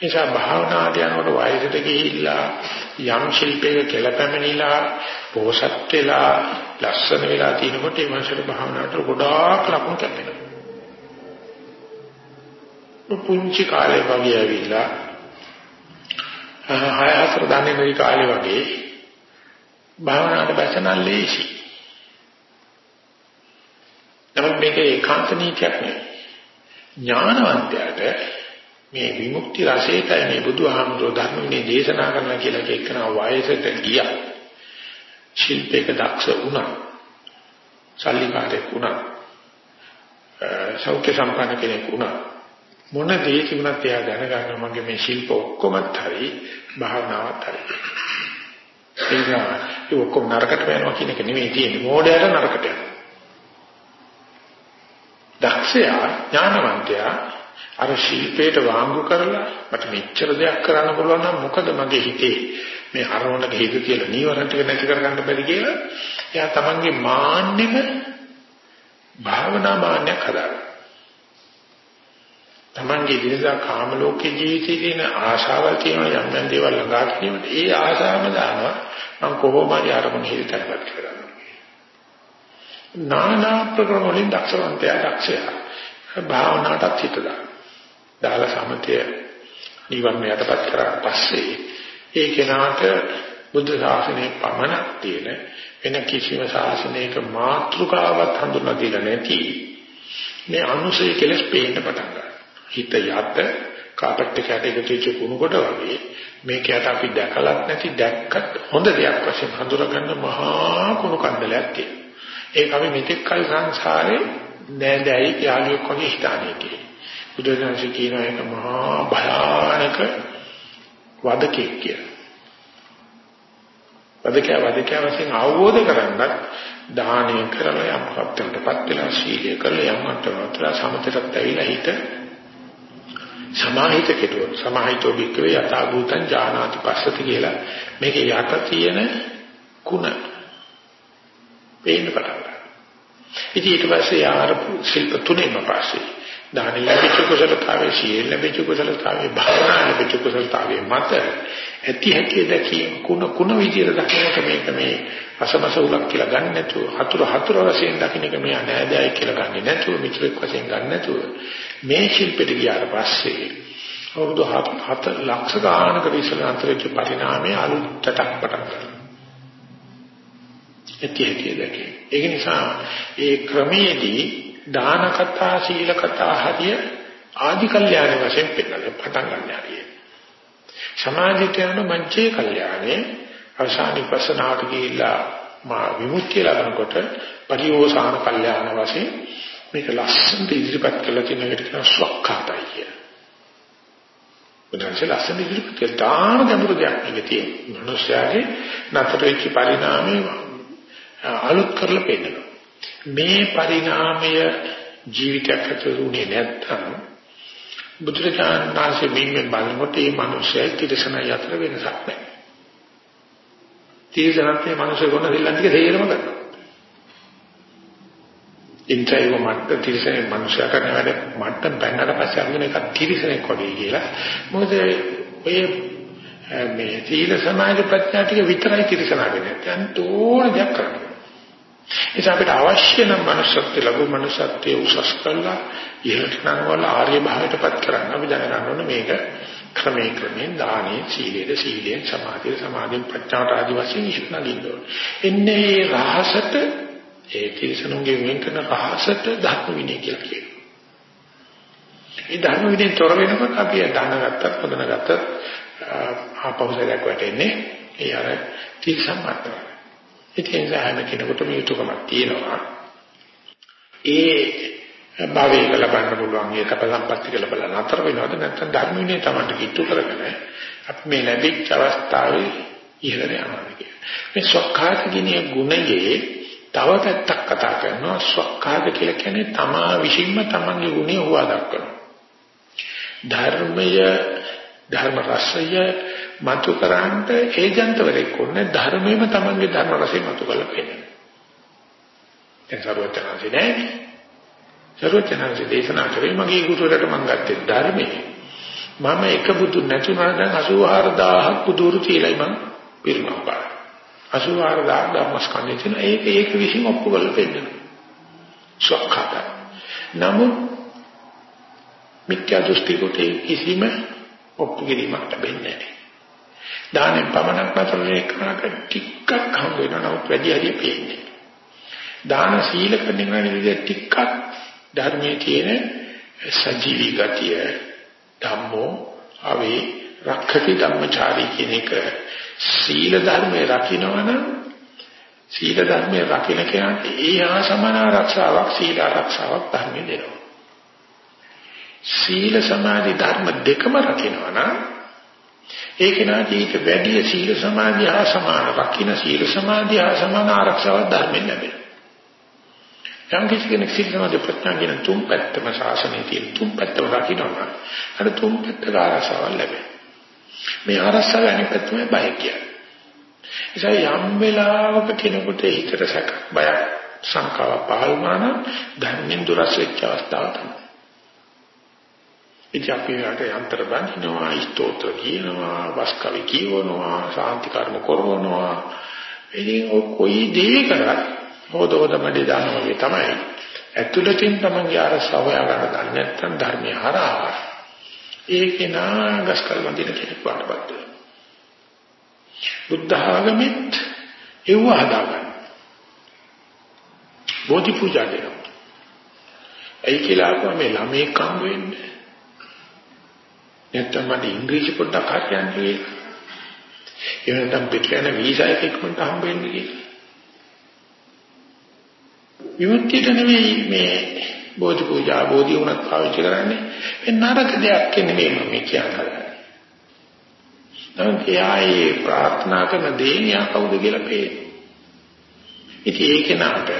නිසා භාවනාට යනකොට වයසට ගිහිල්ලා යම් ශිල්පයක කෙලපැමිණිලා පෝසත් වෙලා ලස්සන වෙලා තිනකොට ඒ මාසෙට භාවනාවට ගොඩාක් ලකුණු කැපෙනවා. පුංචි කාලේ වගේ ඇවිල්ලා හය හතර දන්නේ නැති කාලේ වගේ භාවනාවට බැසනල් ලේසි. නමුත් මේක ඒකාන්ත නීතියක් නෙවෙයි. ඥානවන්තයාට මේ විමුක්ති රසයටයි මේ බුදුහාමුදුරුවෝ ධර්මයේ දේශනා කරන්න කියලා කියනවා වයසට ගියා. ශිල්පයක දක්ෂ වුණා. සල්ලිකාරයෙක් වුණා. සෞඛ්‍ය සම්පන්න කෙනෙක් වුණා. මොන දේ තිබුණත් එයා දැනගන්න මගේ මේ ශිල්ප ඔක්කොමත් හරි භාවනාවත් හරි. ඒක ඒ ඔක්කොම නරකට වෙනවා කියන එක නෙමෙයි තියෙන්නේ. මොඩයට නරකට යනවා. දක්ෂයා ඥානවන්තයා අර ශිල්පයට වාංගු කරලා මට මෙච්චර දෙයක් කරන්න පුළුවන් නම් මොකද මගේ හිතේ මේ හරවණක හිත කියලා නීවරණ ටික නැති කරගන්න බැරි කියලා එයා තමන්ගේ මාන්නෙම භාවනා මාන්නයක් හදාගන්නවා. තමන්ගේ දිනදා කාම ලෝකයේ ජීවිතයේ තියෙන ආශාවල් තියෙන යම් යම් දේවල් ළඟා කිරීමට ඒ ආශාවම දානවා මම කොහොම හරි අරමුණ හිතටපත් කරගන්නවා. නානා ප්‍රක්‍රම වලින් දක්ෂවන්තයා දක්ෂයා භාවනාවට හිත දානවා. දාලා සමතය නිවර්ණ යටපත් කරාට පස්සේ ඒ කෙනාට බුද්ධ ශාසනයේ පමණක් තියෙන වෙන කිසිම ශාසනයක මාත්‍රකාවක් හඳුන්වා දෙලා නැති මේ අනුසය කෙලස් පේන්න පටන් ගන්නවා. හිත යත කාපට් එකකට එකතු වෙච්ච කුණු කොට වගේ මේකයට අපි දැකලත් නැති දැක්කත් හොඳ දෙයක් වශයෙන් හඳුනගන්න මහා කුණු කන්දලයක් තියෙනවා. ඒක අපි මෙතෙක් කල සංසාරේ නෑදෑයි යාළුවෙක් වගේ හිතානේ කියලා. බුදුරජාණන් කියන එක මහා භයානක වදකෙක් කියලා. වදකයා වදකයා වශයෙන් අවබෝධ කරගන්නත් දානය කරලා යම් හත්තරටපත් වෙලා සීලය කරලා යම් අටවතර සමතටත් ඇවිල්ලා හිත සමාහිත කෙරුවොත් සමාහිතෝ බික්කවේ යථා භූතං ඥානාති පස්සති කියලා මේක යට තියෙන ಗುಣ පේන්න පටන් ගන්නවා. ඉතින් ඊට පස්සේ යාර ශිල්ප තුනේම පස්සේ දාන ලැබිච්ච කුසලතාවයේ සීල ලැබිච්ච කුසලතාවයේ භාවනා ලැබිච්ච කුසලතාවයේ මත ඇති හැටි දැකීම කුණ කුණ විදියට දකින්නට මේක මේ අසමස උලක් කියලා ගන්න නැතුව හතුර හතුර වශයෙන් දකින්න එක මේ අනෑදෑයි කියලා ගන්න නැතුව මිත්‍රෙක් වශයෙන් ගන්න නැතුව මේ ශිල්පෙට ගියාට පස්සේ අවුරුදු 7 ලක්ෂ ගානකට ඉස්සෙල්ලා අන්තරික්ෂ පරිණාමයේ අලුතටක් පටන් ගන්නවා. ඇති හැටි දැකීම. ඒක නිසා ඒ ක්‍රමයේදී දාන කතා සීල කතා හරිය ආදි කල්යාණ වශයෙන් පෙන්නන පටන් ගන්න හරිය. සමාජිත යන මංචේ කල්යාණේ අවසාන විපස්සනාට ගිහිල්ලා මා විමුක්තිය ලබනකොට පරිෝසాన කල්යාණ වශයෙන් මේක ලස්සනට ඉදිරිපත් කළා කියන එකට කියන ස්වක්ඛාතයි කිය. බුදුන්සේ ලස්සන ඉදිරිපත් කළා තාම ගැඹුරු දෙයක් නෙවෙයි තියෙන්නේ. මනුෂ්‍යයාගේ නතර වෙච්ච පරිණාමය අලුත් කරලා පෙන්නනවා. මේ පරිණාමය ජීවිතයක් ඇතුළුනේ නැත්තම් බුදුරජාණන් වහන්සේ මේ බලනකොට මේ මිනිස්සයි තිරසනයි අතර වෙනසක් නැහැ. තිරසනත් මේ මිනිස්සු ගොන දෙල්ලන් ටික තේරෙම කරනවා. ඉන්ටයිව මට්ට තිරසනේ මිනිස්සයා කරන වැඩ මට්ට බැන්නට පස්සේ අරගෙන එක තිරසනේ කොටේ කියලා. මොකද ඔය මේ සීල සමාධි ප්‍රඥා ටික විතරයි තිරසනා වෙන්නේ. දැන් තෝරන දෙයක් කරන්නේ. ඒක අපිට අවශ්‍ය නම් මනුස්සත්ව ලැබු මනුස්සත්වයේ උසස් කළා ඉහළට නංවල ආර්ය භාවයටපත් කරන්න අපි දැනගන්න ඕනේ මේක ක්‍රමේ ක්‍රමෙන් දානේ සීලේද සීලෙන් සමාධිය සමාධියෙන් ප්‍රඥාට ආදි වශයෙන් ඉස්නගින්න ඕනේ. එන්නේ රහසට ඒ තිරසනුන්ගේ වෙන් කරන රහසට ධර්ම විනය කියලා කියනවා. මේ ධර්ම විනයෙන් තොර වෙනකොට අපි දන්න ගත්තත් පොදන ගත්තත් ආපෞසලයක් වැටෙන්නේ ඒ අර තිරසන් මාත්‍රා. ඒ නිසා හැම කෙනෙකුටම යුතුයකමක් තියෙනවා. ඒ භාවයක ලබන්න පුළුවන් ඒ කප සම්පත්ති කියලා බලන අතර වෙනවද නැත්නම් ධර්ම විනය තමයි කිට්ටු කරගෙන අපි මේ ලැබිච්ච අවස්ථාවේ ඉහළට යනවා කියන්නේ. මේ සක්කාත ගිනිය ගුණයේ තව පැත්තක් කතා කරනවා සක්කාත කියලා කියන්නේ තමා විසින්ම තමන්ගේ ගුණය හොවා දක්වනවා. ධර්මය ධර්ම රසය මතු කරාන්ට ඒජන්තවරෙක් කොන්නේ ධර්මයේම තමන්ගේ ධර්ම රසය මතු කරලා පෙන්නනවා. දැන් සරුවචනාංශේ නෑනේ. සරුවචනාංශේ දේශනා කරේ මගේ ගුරුවරට මම ගත්තේ ධර්මයේ. මම එක බුදු නැතුණා දැන් 84000ක් බුදුරු තියලයි මම පිරිනමන පාන. 84000ක් ධර්මස්කන්ධය තියෙන ඒක ඒක විසින් ඔප්පු කරලා පෙන්නනවා. සක්කාත. නමුත් මිත්‍යා දෘෂ්ටි කොටේ කිසිම ඔප්පු කිරීමක් ලැබෙන්නේ නැහැ. දානෙන් පමණක් නතරලේ කරනක ටිකක් හම්බ වෙනවා නමුත් වැඩි හරිය පේන්නේ. දාන සීල කරන විදිහ ටිකක් ධර්මයේ තියෙන සජීවී ගතිය ධම්මෝ අවේ රක්ඛති ධම්මචාරී කියන එක සීල ධර්මයේ රකින්නවනම් සීල ධර්මයේ රකින්න කෙනාට ඒ හා සමාන ආරක්ෂාවක් සීල ආරක්ෂාවක් ධර්මයේ දෙනවා. සීල සමාධි ධර්ම දෙකම රකින්නවනම් ඒ කෙනාට ඊට වැඩි සීල සමාධි හා සමාන රකින්න සීල සමාධි හා සමාන ආරක්ෂාවක් ධර්මයෙන් ලැබෙනවා. යම් කිසි කෙනෙක් සීල සමාධි ප්‍රඥා කියන තුන් පැත්තම ශාසනයේ තියෙන තුන් පැත්තම රකින්නවා. අර තුන් පැත්ත ආරක්ෂාවක් ලැබෙනවා. මේ ආරක්ෂාව අනිත් පැත්තම බය කියන්නේ. ඒසයි යම් වෙලාවක කෙනෙකුට හිතට සැක බය සංකාව පහළ වුණා නම් ධර්මෙන් දුරස් වෙච්ච අවස්ථාව තමයි. ඉතින් අපි රට යන්ත්‍ර බඳිනවා, ස්තෝත්‍ර කියනවා, වස්කවි කියවනවා, ශාන්ති කර්ම කරනවා. ඉතින් ඔය කොයි දේ කරත් හොදවද මැඩේ දානවා වගේ තමයි. ඇතුළතින් තමන්ගේ අරසාව හොයාගන්න දන්නේ නැත්නම් ධර්මයේ හරහා ඒකේ නාගස්කල් වන්දින කෙනෙක් වඩපත් වෙනවා. බුද්ධ ආගමෙත් ඒව හදාගන්න. බෝධි පූජා දෙනවා. ඒ කියලා අපෝ මේ ළමේ කම් වෙන්නේ. නැත්නම් මට ඉංග්‍රීසි පොඩ්ඩක් හරියන්නේ. එහෙම නැත්නම් පිටකන වීසා එකක් මට හම්බෙන්නේ කියලා. විමුක්තියට නෙමෙයි මේ බෝධි පූජා බෝධි වුණත් පාවිච්චි කරන්නේ ඒ නරක දෙයක් නෙමෙයි මම කියන්නේ. නමුත් එයායි ප්‍රාර්ථනා කරන දේ යා කවුද කියලා පේන්නේ. ඉතින් ඒක නාට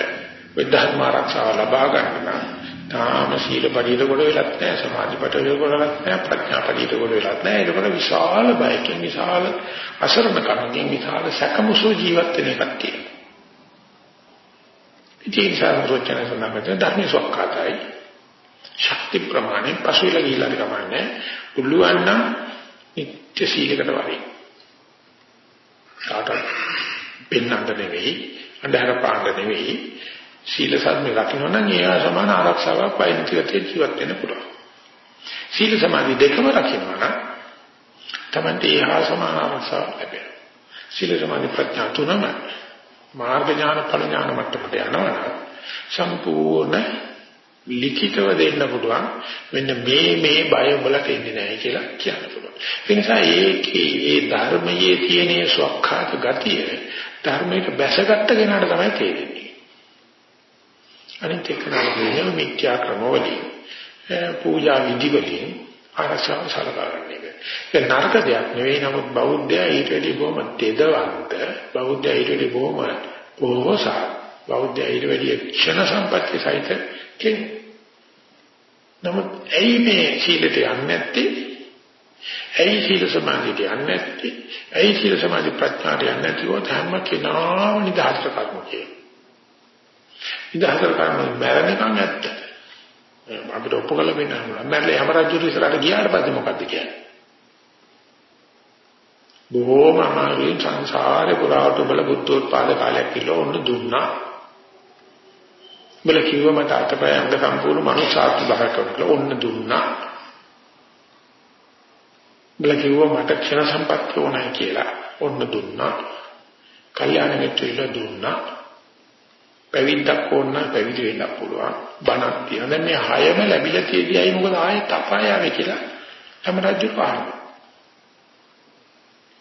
විද්ධාත්ම ආරක්ෂාව ලබා ගන්න නම් තාම සීල පරිිත කොට වෙලත් නැහැ සමාධි පරිිත කොට වෙලත් නැහැ ප්‍රඥා පරිිත කොට වෙලත් නැහැ. ඒකට විශාල බයකින් විශාල අසරණකමකින් විශාල සැකමුසු ජීවත් වෙන එකක් තියෙනවා. ඉතින් සාරෝචන සඳහන් ධර්ම සොක්කාතයි ශක්ති ප්‍රමාණය පසුවිලා ගිහිල්ලා කමන්නේ පුළුවන් නම් නිත්‍ය සීලකට වරේ. කාටවත් පෙන්නන්න නෙවෙයි අන්ධහර පාණ්ඩ නෙවෙයි. සීල සම්මේ රකින්න නම් ඒවා සමාන ආරක්ෂාවක් වයින්තිකතේ ජීවත් වෙන්න පුළුවන් සීල සමාධි දෙකම රකින්නවා නම් තමන්ට ඒහා සමාන ආරක්ෂාවක් ලැබෙනවා සීල සමාධි ප්‍රඥා තුනම මාර්ග ඥාන ඵල ඥාන මට්ටමට යනවා සම්පූර්ණ ලිඛිතව දෙන්න පුළුවන් මෙන්න මේ මේ බය උඹලට එන්නේ නැහැ කියලා කියන්න පුළුවන්. ඒ නිසා ඒකේ ඒ ධර්මයේ තියෙන ස්වකහාත ගතිය ධර්මයට බැසගත්ත කෙනාට තමයි තේරෙන්නේ. අනිත් එක නම් මිත්‍යා ක්‍රමවලින් පූජා විදි වලින් අරසව සලකන්නේ. ඒක නරක දෙයක් නෙවෙයි නමුත් බෞද්ධයා ඊට වැඩි බොහොම තෙදවන්ත බෞද්ධයා ඊට වැඩි බොහොම පොහොසත් බෞද්ධයා ඊට වැඩි ක්ෂණ සම්පත්‍ය සහිත කෙනෙක්. නමුත් ඇයි මේ සීලයට යන්නේ නැත්තේ? ඇයි සීල සමාධියට යන්නේ නැත්තේ? ඇයි සීල සමාධි ප්‍රඥාට යන්නේ නැතිව ධර්ම කෙනාම නිදහස් කරගන්න කියන්නේ. නිදහස් කරගන්න බැරණිකම් ඇත්ත. අපිට ඔප්පු කළ වෙන්න හම්බුනා. මම හැම රජු ඉස්සරහට ගියාට පස්සේ මොකද්ද කියන්නේ? බොහෝම අමාරුවෙන් සංසාරේ පුරාට බල බුද්ධෝත්පාද කාලයක් කියලා ඔන්න දුන්නා. බල කිව්ව මට අතපය අංග සම්පූර්ණ මනුෂ්‍යාත්ම භාවයක් කියලා ඔන්න දුන්නා. බල කිව්ව මට ක්ෂණ සම්පත්තිය ඕනයි කියලා ඔන්න දුන්නා. කල්යාණ මිත්‍රයලා දුන්නා. පැවිද්දක් ඕන නම් පැවිදි වෙන්න පුළුවන්. බණක් තියෙනවා. දැන් මේ හයම ලැබිලා තියෙදියි මොකද ආයෙත් අපායාවේ කියලා හැම රජු පානවා.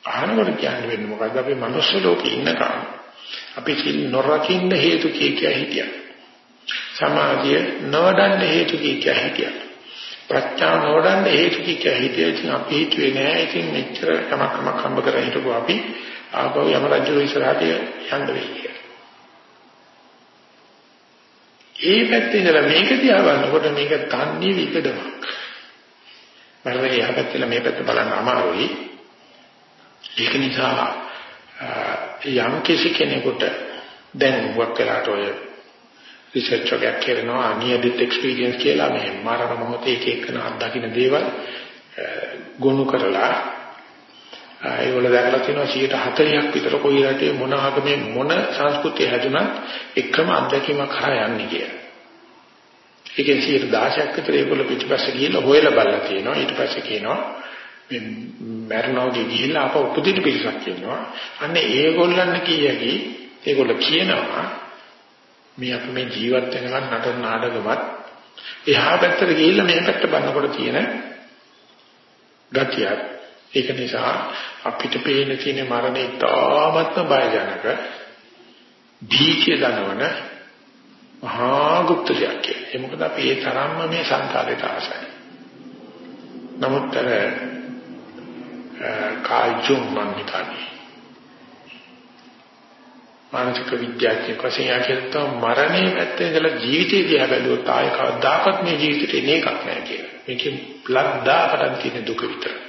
අහනකොට කියන්නේ වෙන්නේ මොකද්ද අපි මනුස්ස ලෝකේ ඉන්නකම් අපි සිල් නොරකින්න හේතු කිය කිය හිටියා. සමාධිය නොවඩන්න හේතු කිය කිය හිටියා. ප්‍රඥාව නොවඩන්න හේතු කිය කිය හිටියා. ඉතින් අපි හිතුවේ නෑ ඉතින් මෙච්චර කමක් කමක් හම්බ කරගෙන හිටපු අපි ආපහු යම රජු ඉස්සරහට යන්න වෙයි කියලා. ඒ පැත්තේ ඉඳලා මේක දිහා බලනකොට මේක තන්නේ විකඩමක්. මම මේ යහපැත්තේ මේ පැත්ත බලන්න අමාරුයි. ඒක නිසා යම් කිසි කෙනෙකුට දැන් වක් වෙලාට ඔය රිසර්ච් එකක් කරනවා අනියදිත් එක්ස්පීරියන්ස් කියලා මේ මරණ මොහොතේ එක එකන අත්දකින්න දේවල් ගොනු කරලා ඒවල දැකලා තියෙනවා 140ක් විතර කොයි රටේ මොන ආගමේ මොන සංස්කෘතිය හැදුනත් එකම අත්දැකීමක් හරහා යන්නේ කියලා. ඒකෙන් 16ක් විතර ඒගොල්ලෝ පිටිපස්සේ ගිහිල්ලා හොයලා බලලා තියෙනවා ඊට පස්සේ කියනවා මරණෝගේ ගිහිල්ලා අප උපදින පිරිසක් කියනවා. අන්න ඒගොල්ලන් කියකි ඒගොල්ල කියනවා මේ අපි මේ ජීවත් වෙනකන් නටන නාටකමත් එහා පැත්තට ගිහිල්ලා මේ පැත්ත බලනකොට තියෙන ගතියක්. ඒක නිසා අපිට පේන තියෙන මරණය තාමත්ම බයජනක දීචේ දනවන මහා গুপ্ত දෙයක් කියලා. ඒ මොකද අපි ඒ තරම්ම මේ සංකාරයට ආසයි. නමුත් අර කාල්ජුන් මන් හිතන්නේ. මානසික විද්‍යාඥයෙක් වශයෙන් යකියත් මරණය පැත්තේ ඉඳලා ජීවිතය දිහා බැලුවොත් ආය කවදාකවත් මේ ජීවිතේ එන එකක් නෑ කියලා. මේකේ ලද්දාකට තියෙන දුක විතරයි.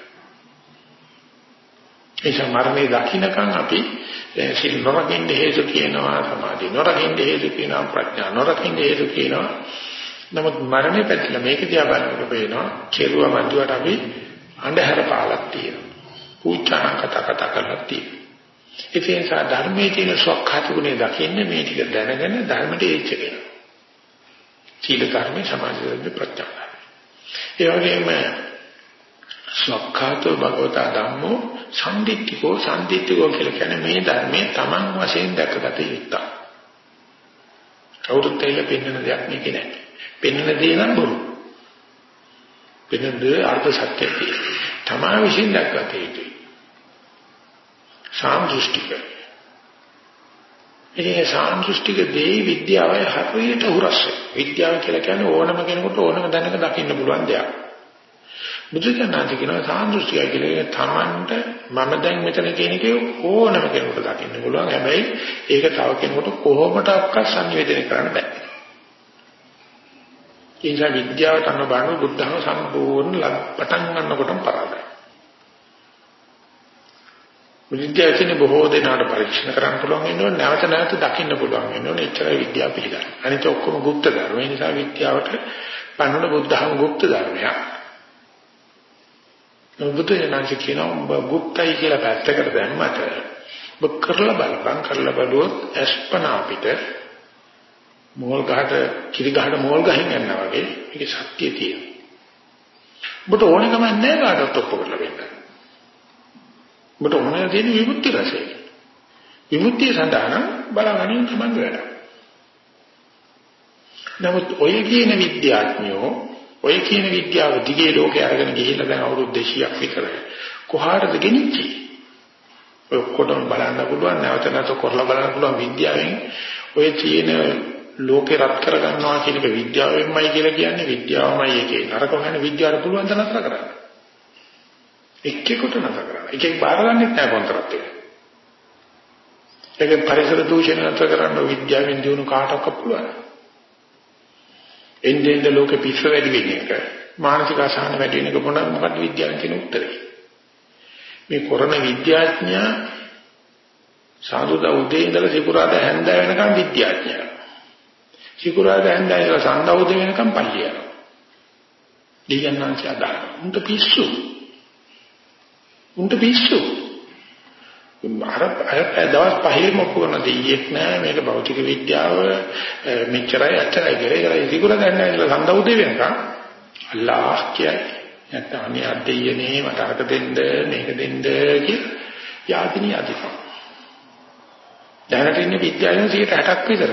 ඒ මරණය දකින්නකන් අපි සිල් නොරකින්න හේතු කියනවා සමාධි නොරකින්න හේතු කියනවා ප්‍රඥා නොරකින්න හේතු කියනවා නමුත් මරණය පැත්තලා මේක දිහා බලනකොට පේනවා කෙරුවා මන්දුවට අපි අන්ධහර පාලක් තියෙනවා උච්චාරණ කතා කතා කරලා තියෙනවා. ඒ නිසා ධර්මයේ තියෙන සොක්ඛාත ගුණය දකින්නේ මේ ටික දැනගෙන ධර්මයට ඒච්ච වෙනවා. සීල ධර්ම සමාජ ධර්ම ප්‍රත්‍යාව. ඒ වගේම සොක්ඛාතෝ භගවතා ධම්මෝ සම්දිත්තිකෝ සම්දිත්තිකෝ කියලා කියන්නේ මේ ධර්මයේ Taman වශයෙන් දැකගත යුත්තක්. කවුරුත් ඇවිල්ලා පෙන්වන දෙයක් මේක නෑ. පෙන්වන දේ නම් බොරු. පෙන්වන දේ අර්ථ සත්‍යයි. තමා විසින් දැක්ගත යුතුයි. සාන්දෘෂ්ටික. ඉතින් සාන්දෘෂ්ටික දේ විද්‍යාවයි හරියට හුරස්. විද්‍යාව කියලා කියන්නේ ඕනම කෙනෙකුට ඕනම දැනක දකින්න පුළුවන් දෙයක්. බුදුසසුනාද කියනවා සාන්දෘෂ්ටිය කියලා තමන්ට මම දැන් මෙතන කියන එක ඕනම කෙනෙකුට දකින්න පුළුවන්. හැබැයි ඒක තව කෙනෙකුට කොහොමඩක්වත් සංවේදනය කරන්න බෑ. ඒ නිසා විද්‍යාවට අනුබාන බුද්ධහම සම්පූර්ණ පටන් ගන්නකොටම පරාදයි. විද්‍යාව කියන්නේ බොහෝ දෙනාට පරීක්ෂණ කරන්න පුළුවන් වෙනවනේ නැවත නැවත දකින්න පුළුවන් වෙනවනේ එච්චරයි විද්‍යාව පිළිගන්නේ. අනිත ඔක්කොම গুপ্ত ධර්ම. ඒ නිසා විද්‍යාවට පන්නන බුද්ධහම গুপ্ত ධර්මයක්. බුදුරජාණන් කියනවා ඔබ ගුප්තයි කියලා පැත්තකට දැම්මට ඔබ කරලා බලපන් කරලා බලුවොත් අස්පනා පිට මෝල් ගහට කිරි ගහට මෝල් ගහින් යනවා වගේ මේක සත්‍යය තියෙනවා. ඔබට ඕන ගමන් නැහැ කාටවත් ඔප්පු කරලා වෙන්න. ඔබට ඕන තියෙන විමුක්ති රසය. විමුක්තිය සඳහා නම් බලගන්න තමයි වැඩ. නමුත් ඔය කියන විද්‍යාඥයෝ ඔය කියන විද්‍යාව දිගේ ලෝකේ අරගෙන ගිහිල්ලා දැන් අවුරුදු 200ක් විතර කොහාටද ගෙනිච්චේ? ඔය ඔක්කොටම බලන්න පුළුවන් නැවත නැවත කරලා බලන්න පුළුවන් විද්‍යාවෙන් ඔය තියෙන ලෝකේ රත් කරගන්නවා කියන එක විද්‍යාවෙන්මයි කියලා කියන්නේ විද්‍යාවමයි ඒකේ නරක වෙන විද්‍යාවට පුළුවන් ද නතර කරන්න. එක්කෙකුට නතර කරන්න. එකෙක් බාරගන්නෙත් නැහැ කොන්තරත් එක. ඒක පරිසර දූෂණය නතර කරන්න විද්‍යාවෙන් දිනු කාටවත් පුළුවන්. එන්නේ එන්නේ ලෝකෙ පිස්ස වැඩි වෙන එක මානසික අසහන වැඩි වෙන එක මොන මොකක්ද විද්‍යාවෙන් කියන උත්තරේ. මේ කොරණ විද්‍යාඥයා සාදුදා උදේ ඉඳලා සිකුරාදා හැන්ද වෙනකම් විද්‍යාඥයා. සිකුරාදා හැන්ද ඉඳලා සඳා උදේ වෙනකම් පල්ලිය යනවා. දීගන්නාන්සේ අදාන. උන්ට පිස්සු. උන්ට පිස්සු. අර අර දවස් පහේම කරන දෙයක් නෑ මේක භෞතික විද්‍යාව මෙච්චරයි අච්චරයි කියලා ඒක සිකුරාදා හැන්ද ඉඳලා සඳා උදේ වෙනකම් අල්ලාහ් කියයි. නැත්නම් අනේ අධ්‍යයනේ මට අරක දෙන්න මේක දෙන්න කියලා යාදිනී අධිකම්. දැනට ඉන්න විද්‍යාවෙන් 60ක් විතර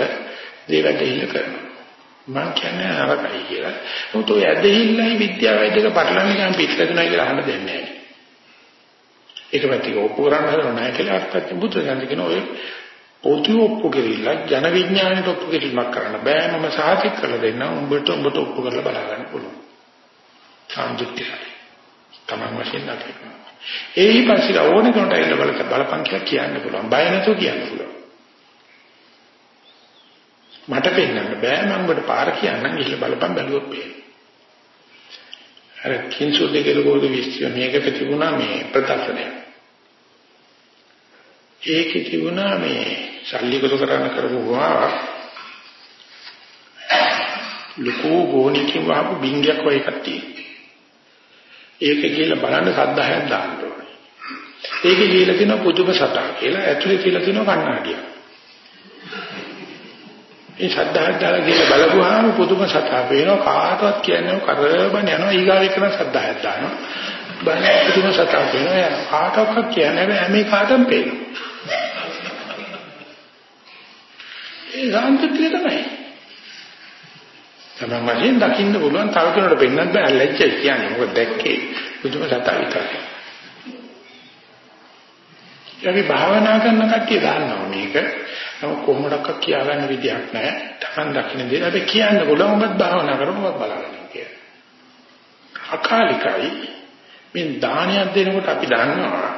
දේවල් දෙහිල්ල කරනවා. මම කියන්නේ අරකයි කියලා. මොකද ඔය ඇදහිල්ලයි විද්‍යාවයි දෙක පටලන්නේ ගමන් පිටකදුනා කියලා අහන්න දෙන්නේ නැහැ. ඒක පැත්තක ඔප්පු කරන්න හදනවා නැහැ කියලා අර්ථයෙන් බුද්ධ ගන්න කියන ඔය පොතු ඔප්පු කෙරිලා ජන විඥාණයට ඔප්පු කෙරීමක් කරන්න බෑ මම සාහිත කරලා දෙන්න උඹට උඹට ඔප්පු කරලා බලා ගන්න පුළුවන්. සාන්දුත්‍යයි. තමන් වශයෙන් නැතිවෙනවා. ඒ ඊපස්සේ ඕන කෙනෙකුට ඇවිල්ලා බලක බලපං කියලා කියන්න පුළුවන්. බය නැතුව කියන්න පුළුවන්. මට පෙන්වන්න බෑ මම ඔබට පාර කියන්නම් ගිහලා බලපන් බැලුවොත් පේනවා. අර කිංසු දෙකේ ලෝකෙ විශ්ව මේක තිබුණා මේ ප්‍රදර්ශනය. ඒකේ තිබුණා මේ සල්ලි කොටු කරන්න කරපුවා ලুকু ගෝණිකේ වහපු බින්ගයක් වගේ එකක් තියෙනවා. ඒක කියලා බලන්න සද්ධායක් දාන්න ඕනේ. ඒකේ කියලා තියෙනවා පුදුම සතා කියලා. ඇතුලේ කියලා තියෙනවා කණ්ණාඩියක්. මේ ශ්‍රද්ධාවක් දාලා කියලා බලපුවාම පුදුම සතා පේනවා කාටවත් කියන්නේ කරබන් යනවා. ඊගාව එකන ශ්‍රද්ධාවක් දානවා. බලන පුදුම සතා පේනවා කාටවත් කියන්නේ නැහැ. මේ කාටම පේනවා. ඒ සාන්තිය තමයි. තමයි මගෙන් දකින්න පුළුවන් තව කෙනෙකුට පෙන්වන්න බෑ. ලැජ්ජයි කියන්නේ. මොකද දැක්කේ? පුදුම සතා විතරයි. යකි භාවනා කරන කට්ටිය දන්නවා මේක. නම කොහොමඩක්ක කියාගන්න විදියක් නැහැ. Taman දකින්න දේ. අපි කියන්න පුළුවන් ඔබත් භාවනා කරමුවත් බලන්න කියලා. අකාලිකයි. මේ දානයක් දෙනකොට අපි දන්නවා.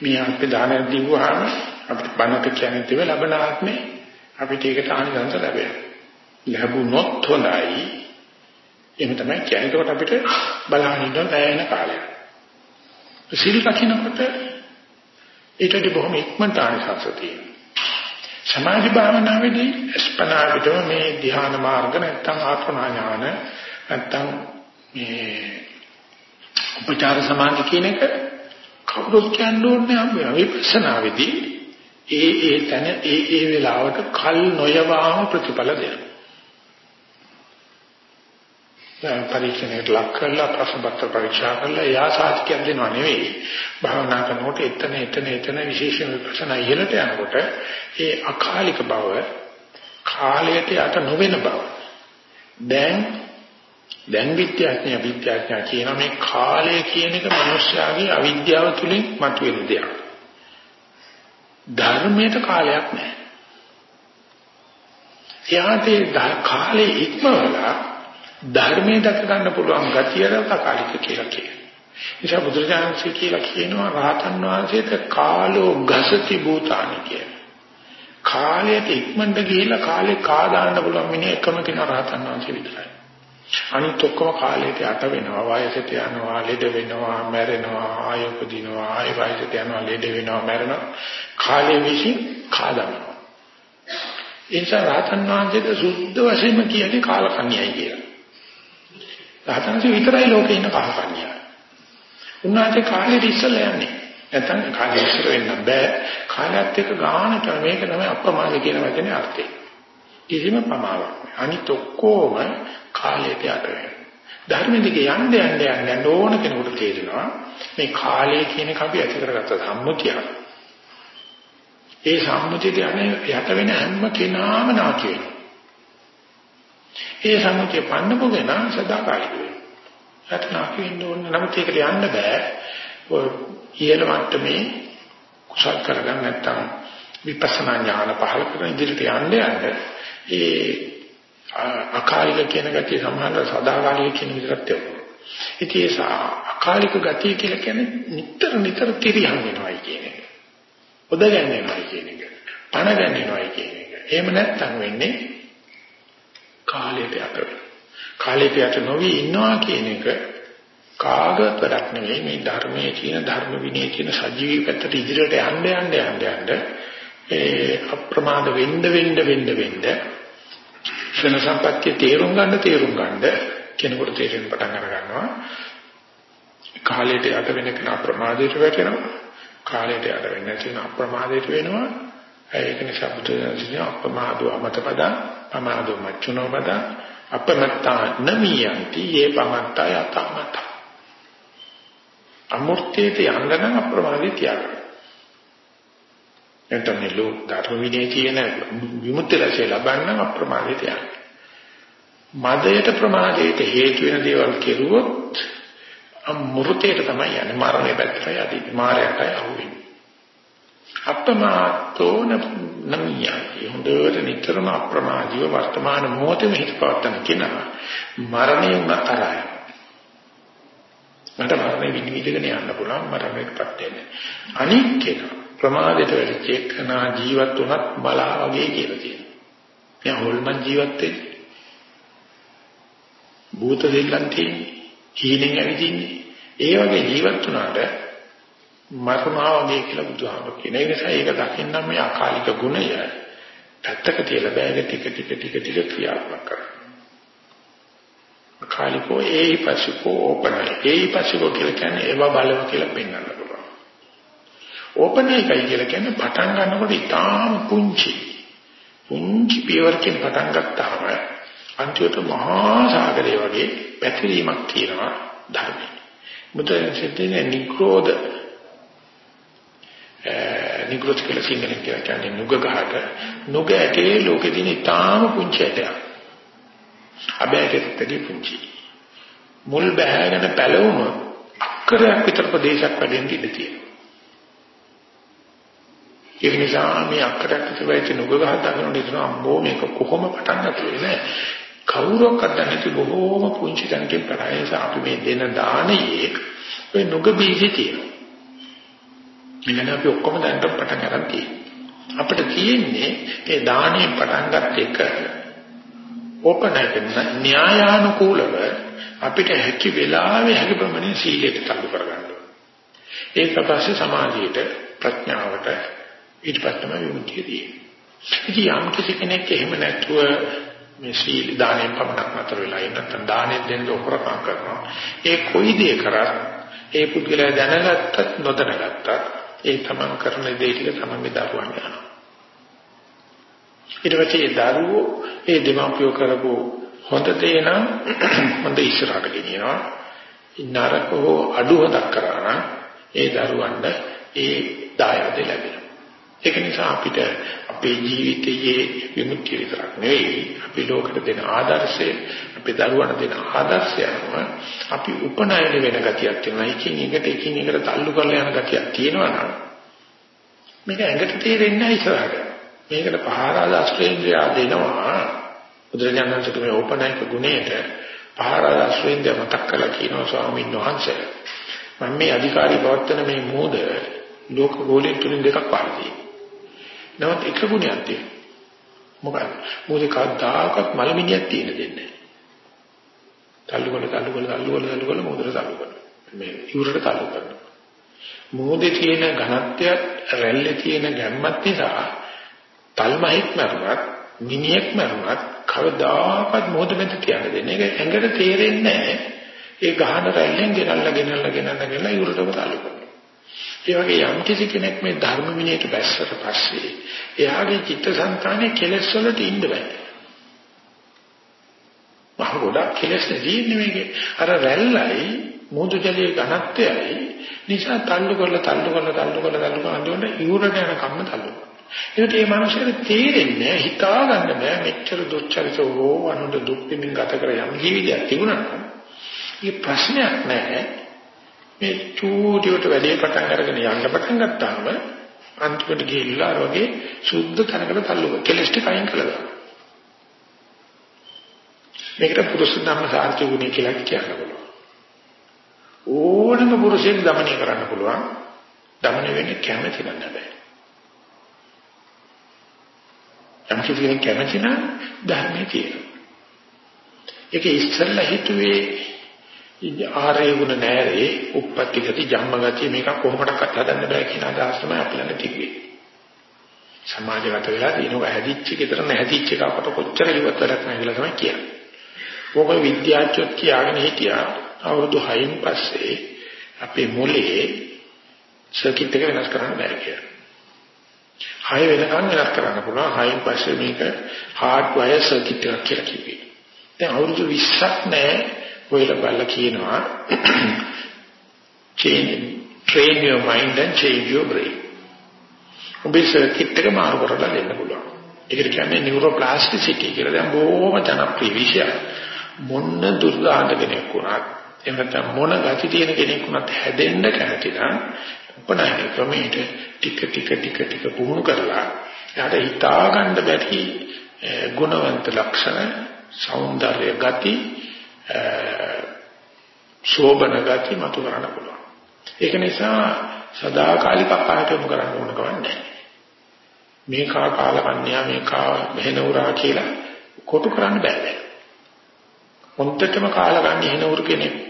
මේ අපි දානයක් දීුවාම අපිට බණක කියන්නේ තේ ලැබෙන ආත්මේ අපිට ඒකට ආනිසංස ලැබෙනවා. ලැබුණොත් හොඳයි. එහෙම තමයි කියන්නේ. ඒකට අපිට බලහන් ඉන්න බැහැ කාලයක්. සිල් රකින්නකොට ඊටදී බොහොම ඉක්මනට ආනිසංස තියෙනවා. සමාධි භාවනාවේදී ස්පනා පිටව මේ ධ්‍යාන මාර්ග නැත්තම් ආත්මනා ඥාන නැත්තම් මේ උපචාර සමාධි කියන එක කවුරුත් කියන්නේ නැහැ විපස්සනාවේදී ඒ ඒ තැන ඒ ඒ වෙලාවට කල් නොයවාම ප්‍රතිඵල දෙනවා. පරීක්ෂණයට ලක් කරලා ප්‍රශ්නපත්‍ර පරීක්ෂා කරලා යා සාහිත්‍යයක් දෙනවා නෙවෙයි. භාවනා කරනකොට එතන එතන එතන විශේෂ විපස්සනා ඉහළට යනකොට ඒ අකාලික බව කාලයට යට නොවන බව. දැන් දැන් විද්‍යාඥය විද්‍යාඥය කියන මේ කාලය කියන එක මිනිස්යාගේ අවිද්‍යාව තුලින් මතුවෙන දෙයක්. ධර්මයට කාලයක් නැහැ එයාට කාලේ ඉක්මවලා ධර්මයේ දක ගන්න පුළුවන් ගතියද අකාලික කියලා කියනවා. නිසා බුදුරජාණන්සේ කියලා කියනවා රහතන් වහන්සේට කාලෝ ගසති භූතානි කියලා. කාලයට ඉක්මනට ගිහිල්ලා කාලේ කා දාන්න පුළුවන් මිනිහ එකම කෙනා රහතන් වහන්සේ විතරයි. අනිත් ඔක්කොම කාලයට යට වෙනවා වයසට යනවා ලෙඩ වෙනවා මැරෙනවා ආය උපදිනවා ආය වයසට යනවා ලෙඩ වෙනවා මැරෙනවා කාලේ විසින් කා දානවා. ඒ නිසා රහතන් වහන්සේට සුද්ධ වශයෙන්ම කියන්නේ කාලකන්‍යයි කියලා. රහතන්සේ විතරයි ලෝකේ ඉන්න කහකන්‍යා. උන්වහන්සේ කාලෙට ඉස්සලා යන්නේ. නැත්නම් කාලෙ ඉස්සර වෙන්න බෑ. කාලයත් එක්ක ගානට මේක තමයි අප්‍රමාද කියන වචනේ අර්ථය. කිසිම ප්‍රමාවක් නෑ. අනිත් ඔක්කොම කාලයට යට වෙනවා. ධර්මෙදික යන්න යන්න යන්න ඕන කෙනෙකුට තේරෙනවා මේ කාලය කියන එක අපි ඇති කරගත්ත සම්මුතියක්. ඒ සම්මුතියට යන්නේ යට වෙන හැම කෙනාම නාකි වෙනවා. ඒ සම්මුතිය පන්නපොගෙන සදාකාලික වෙනවා. රත්නාකි වෙන්න ඕන නම් ඒකට යන්න බෑ. ඔය ඉහළ මට්ටමේ කුසල් කරගන්න නැත්නම් විපස්සනා ඥාන පහල කරන ඉදිරියට යන්න යන්න ඒ අකාලික කියන ගතිය සමහරව සදාකාලික කියන විදිහට තියෙනවා. ඉතින් ඒ අකාලික ගතිය කියලා කියන්නේ නිතර නිතර තිරියන් වෙනවයි කියන එක. ඔද ගන්නවයි කියන එක. පණ ගන්නවයි කියන එක. එහෙම නැත්නම් වෙන්නේ කාලයට යට කාලයට යට නොවි ඉන්නවා කියන එක කාගවත් වැඩක් නෙවෙයි මේ ධර්මයේ කියන ධර්ම විනයේ කියන සජීවී පැත්තට ඉදිරියට යන්න යන්න යන්න යන්න ඒ අප්‍රමාද වෙන්න වෙන්න වෙන්න වෙන්න ක්ෂණ සම්පත්‍ය තේරුම් ගන්න තේරුම් ගන්න කෙනෙකුට තේරෙන්න පටන් අර ගන්නවා. කාලයට යට වෙන කෙනා අප්‍රමාදයට වැටෙනවා. කාලයට යට වෙන්නේ නැති කෙනා අප්‍රමාදයට වෙනවා. ඒක නිසා බුදුදහමේ අප්‍රමාදෝ අමතපද පමාදෝ මච්චුනෝ පද අපමත්තා නමියන්ති යේ පමත්තා යතමත අමූර්තයට යන්න නම් අප්‍රමාදී තියාගන්න. නැත්නම් මේ ලෝක ධර්ම විනය කියන විමුක්තිය රැසේ ලබන්න අප්‍රමාදයට යන්න. මදයට ප්‍රමාදයට හේතු වෙන දේවල් කෙරුවොත් අමෘතයට තමයි යන්නේ මරණය පැත්තට යදී මායයටයි අහුවෙන්නේ. අප්‍රමාදෝ නමියයි හොඳට නිතරම අප්‍රමාදීව වර්තමාන මොහොතේ හිත පවත්තන කෙනා මරණය උනතරයි. මට මරණය විනිවිදගෙන යන්න පුළුවන් මරණයටපත් වෙන්නේ. අනික් කෙනා ප්‍රමාදයට වෙච්ච එකනා ජීවත් වුණත් බලා වගේ කියලා තියෙනවා. එයා හොල්මන් ජීවත් වෙන්නේ. භූත දෙල්ලන් තියෙන්නේ. හීනෙන් ඇවිදින්නේ. ඒ වගේ ජීවත් වුණාට මරණා වගේ කියලා බුදුහාමුදුරුවෝ කියන. ඒ නිසා ඒක දකින්න මේ අකාලික ගුණය පැත්තක තියලා බෑග ටික ටික ටික ටික ක්‍රියාත්මක කරනවා. අකාලිකෝ ඒයි පසිකෝ ඕපනයි. ඒයි පසිකෝ කියලා කියන්නේ ඒව බලව කියලා පෙන්වන්න පුළුවන්. ඕපන් එකයි කියලා කියන්නේ පටන් ගන්නකොට ඉතාම පුංචි. පුංචි පියවරකින් පටන් ගත්තාම අන්තිමට මහා සාගරය වගේ පැතිරීමක් තියෙනවා ධර්මයේ. මුතෙන් සිටින්නේ නික්‍රෝධ නිග්‍රොත් කියලා සිංහලෙන් කියලා කියන්නේ නුග ගහක නුග ඇටේ ලෝකෙ දින ඉතාම පුංචි ඇටයක්. අබෑටට පුංචි. මුල් බෑගෙන පැලවුම අක්කරයක් විතර ප්‍රදේශයක් වැඩෙන්න ඉඩ තියෙනවා. ඒ නිසා මේ අක්කරයක් විතර වෙච්ච නුග ගහ දකින්න ඉතන අම්බෝ මේක කොහොම පටන් ගත්තේ නෑ. කවුරක්වත් දන්නේ නැති බොහෝම පුංචි තැනකින් පටන් අපි මේ දෙන දානයේ ඔය නුග බීජේ තියෙනවා. ඉතින් අපි ඔක්කොම දැනට පටන් ගන්න තියෙනවා. අපිට තියෙන්නේ ඒ දාණයෙන් පටන් ගන්න එක ඕපනයික න්‍යායානුකූලව අපිට හැකි වෙලාවෙ හැකි ප්‍රමාණය සීලයට තල්ලු කරගන්න ඒක පස්සේ සමාධියට ප්‍රඥාවට ඊට පස්සේ තමයි විමුක්තිය තියෙන්නේ. ඉතින් යම් කිසි කෙනෙක් එහෙම නැතුව මේ සීල දාණයෙන් පමණක් නතර වෙලා ඉන්න නැත්නම් දාණයෙන් දෙන්න උපරකම් කරනවා. ඒ කොයි දේ කරත් ඒ පුද්ගලයා දැනගත්තත් නොදැනගත්තත් ඒ තමන් කරන දේ ටික තමන්ගේ දරුවන් යනවා. ඊට පස්සේ දරුවෝ ඒ දෙමාපියෝ කරපු හොඳ දේ නම් හොඳ ඉස්සරහට ගෙනියනවා. නරකෝ අඩු හදක් කරා නම් ඒ දරුවන්ට ඒ දායාද ලැබෙනවා. ඒක නිසා අපිට අපේ ජීවිතයේ විමුක්තිය විතරක් නෙවෙයි අපි ලෝකෙට දෙන ආදර්ශය අපේ දරුවන්ට දෙන ආදර්ශය අනුව අපි උපනායන වෙන ගතියක් තියෙනවා. එකින් එකට එකින් එකට තල්ලු කරලා යන ගතියක් තියෙනවා නම් මේක ඇඟට තේරෙන්නේ නැහැ ඉස්සරහට. මේකට පහරාද අස්ත්‍රේන්ද්‍රය දෙනවා. බුදුරජාණන්සේ මේ උපනායක ගුණයට පහරාද අස්ත්‍රේන්ද්‍රය මතක් කරලා කියනවා ස්වාමීන් වහන්සේ. මම මේ අධිකාරී පවත්තන මේ මොහොත ලෝක ගෝලයෙන් තුලින් දෙකක් පාරදී නමුත් එක ගුණයක් තියෙනවා. මොකක්ද? මොකද කවදාකවත් මලමිනියක් තියෙන දෙන්නේ නැහැ. තල්ලු කරලා තල්ලු කරලා තල්ලු කරලා තල්ලු කරලා මොහොතට තල්ලු කරනවා. මේ ඉවුරට තල්ලු කරනවා. මොහොතේ තියෙන ඝනත්වයක් රැල්ලේ තියෙන ගැම්මත් නිසා තල්මහික් මරුණත් මිනිහෙක් මරුණත් කවදාකවත් මොහොත මැද තියන්න දෙන්නේ. ඒක ඇඟට තේරෙන්නේ නැහැ. ඒ ගහන රැල්ලෙන් ගෙනල්ලා ගෙනල්ලා ගෙනල්ලා ගෙනල්ලා ඉවුරටම තල්ලු කරනවා. ඒ වගේ යම් කිසි කෙනෙක් මේ ධර්ම විනයට බැස්සට පස්සේ එයාගේ චිත්තසංතානයේ කෙලෙස් වලට ඉන්න බෑ. මහ ගොඩක් කෙලෙස් නෙදීන්නේ මේකේ. අර රැල්ලයි මුදු ජලයේ ඝනත්වයයි නිසා තල්ලු කරලා තල්ලු කරලා තල්ලු කරලා තල්ලු කරලා අන්තිමට ඉවුරට යන කම්ම තල්ලු කරනවා. ඒකට මේ මනුස්සයෙක් තේරෙන්නේ හිතා ගන්න බෑ මෙච්චර දුක්චරිත හෝ අනුද දුක් දෙමින් ගත කර යම් ජීවිතයක් තිබුණා නම් මේ ප්‍රශ්නයක් නෑ මේ චූටියට වැඩේ පටන් අරගෙන යන්න පටන් ගත්තාම අන්තිමට ගිහිල්ලා වගේ සුද්ධ තැනකට තල්ලුව කෙලස් ටික අයින් කළා. මේකට පුරුෂ ධම්ම සාර්ථක ගුණය කියලා කියන්න පුළුවන්. ඕනම පුරුෂයෙක් দমনය කරන්න පුළුවන්. দমনය වෙන්නේ කැමැති නම් හැබැයි. යම් කෙනෙක් කැමැති නම් ධර්මයේ තියෙනවා. ඒක ඉස්සල්ලා හිතුවේ ආරේ ගුණ නැරේ උප්පත්ති ගති ජම්ම ගති මේක කොහොමඩක්වත් හදන්න බෑ කියන අදහස තමයි අපි ළඟ තිබුණේ. සමාජගත වෙලා දිනක හැදිච්ච ගෙදර නැහැදිච්ච එක අපට කොච්චර ඉවත් වැඩක් නැහැ කියලා තමයි කියන්නේ. ඕක විද්‍යාඥයෝ කියාගෙන හිටියා අවුරුදු 6න් පස්සේ අපේ මොලේ සර්කිට් එක වෙනස් කරන්න බෑ කියලා. හය වෙනකන් වෙනස් කරන්න පුළුවන්. හයෙන් පස්සේ මේක හાર્ඩ් වයර් සර්කිට් එකක් කියලා කිව්වේ. දැන් අවුරුදු 20ක් නෑ ඔයලා බලලා කියනවා change train your mind and change your brain. ඔබේ සර්කිට් එක මාරු කරලා දෙන්න පුළුවන්. ඒකට කියන්නේ නියුරෝප්ලාස්ටිසිටි කියලා. දැන් බොහොම ජනප්‍රිය විෂයක්. මොන්න දුර්දාන්ත කෙනෙක් වුණත් එහෙම නැත්නම් මොන ගති තියෙන කෙනෙක් වුණත් හැදෙන්න කැමති නම් උපනායන ක්‍රමයට ටික ටික ටික ටික පුහුණු කරලා එයාට හිතා ගන්න බැරි ගුණවන්ත ලක්ෂණ సౌందර්ය ගති ශෝභන ගති මතු කරන්න පුළුවන් ඒක නිසා සදාකාලික අපායටම කරන්න ඕන කවන්නේ මේකා කාලකන්‍යා මේකා මෙහෙනවුරා කියලා කොටු කරන්න බෑ හොන්දටම කාලකන්‍ය එහෙනවුරු කෙනෙක්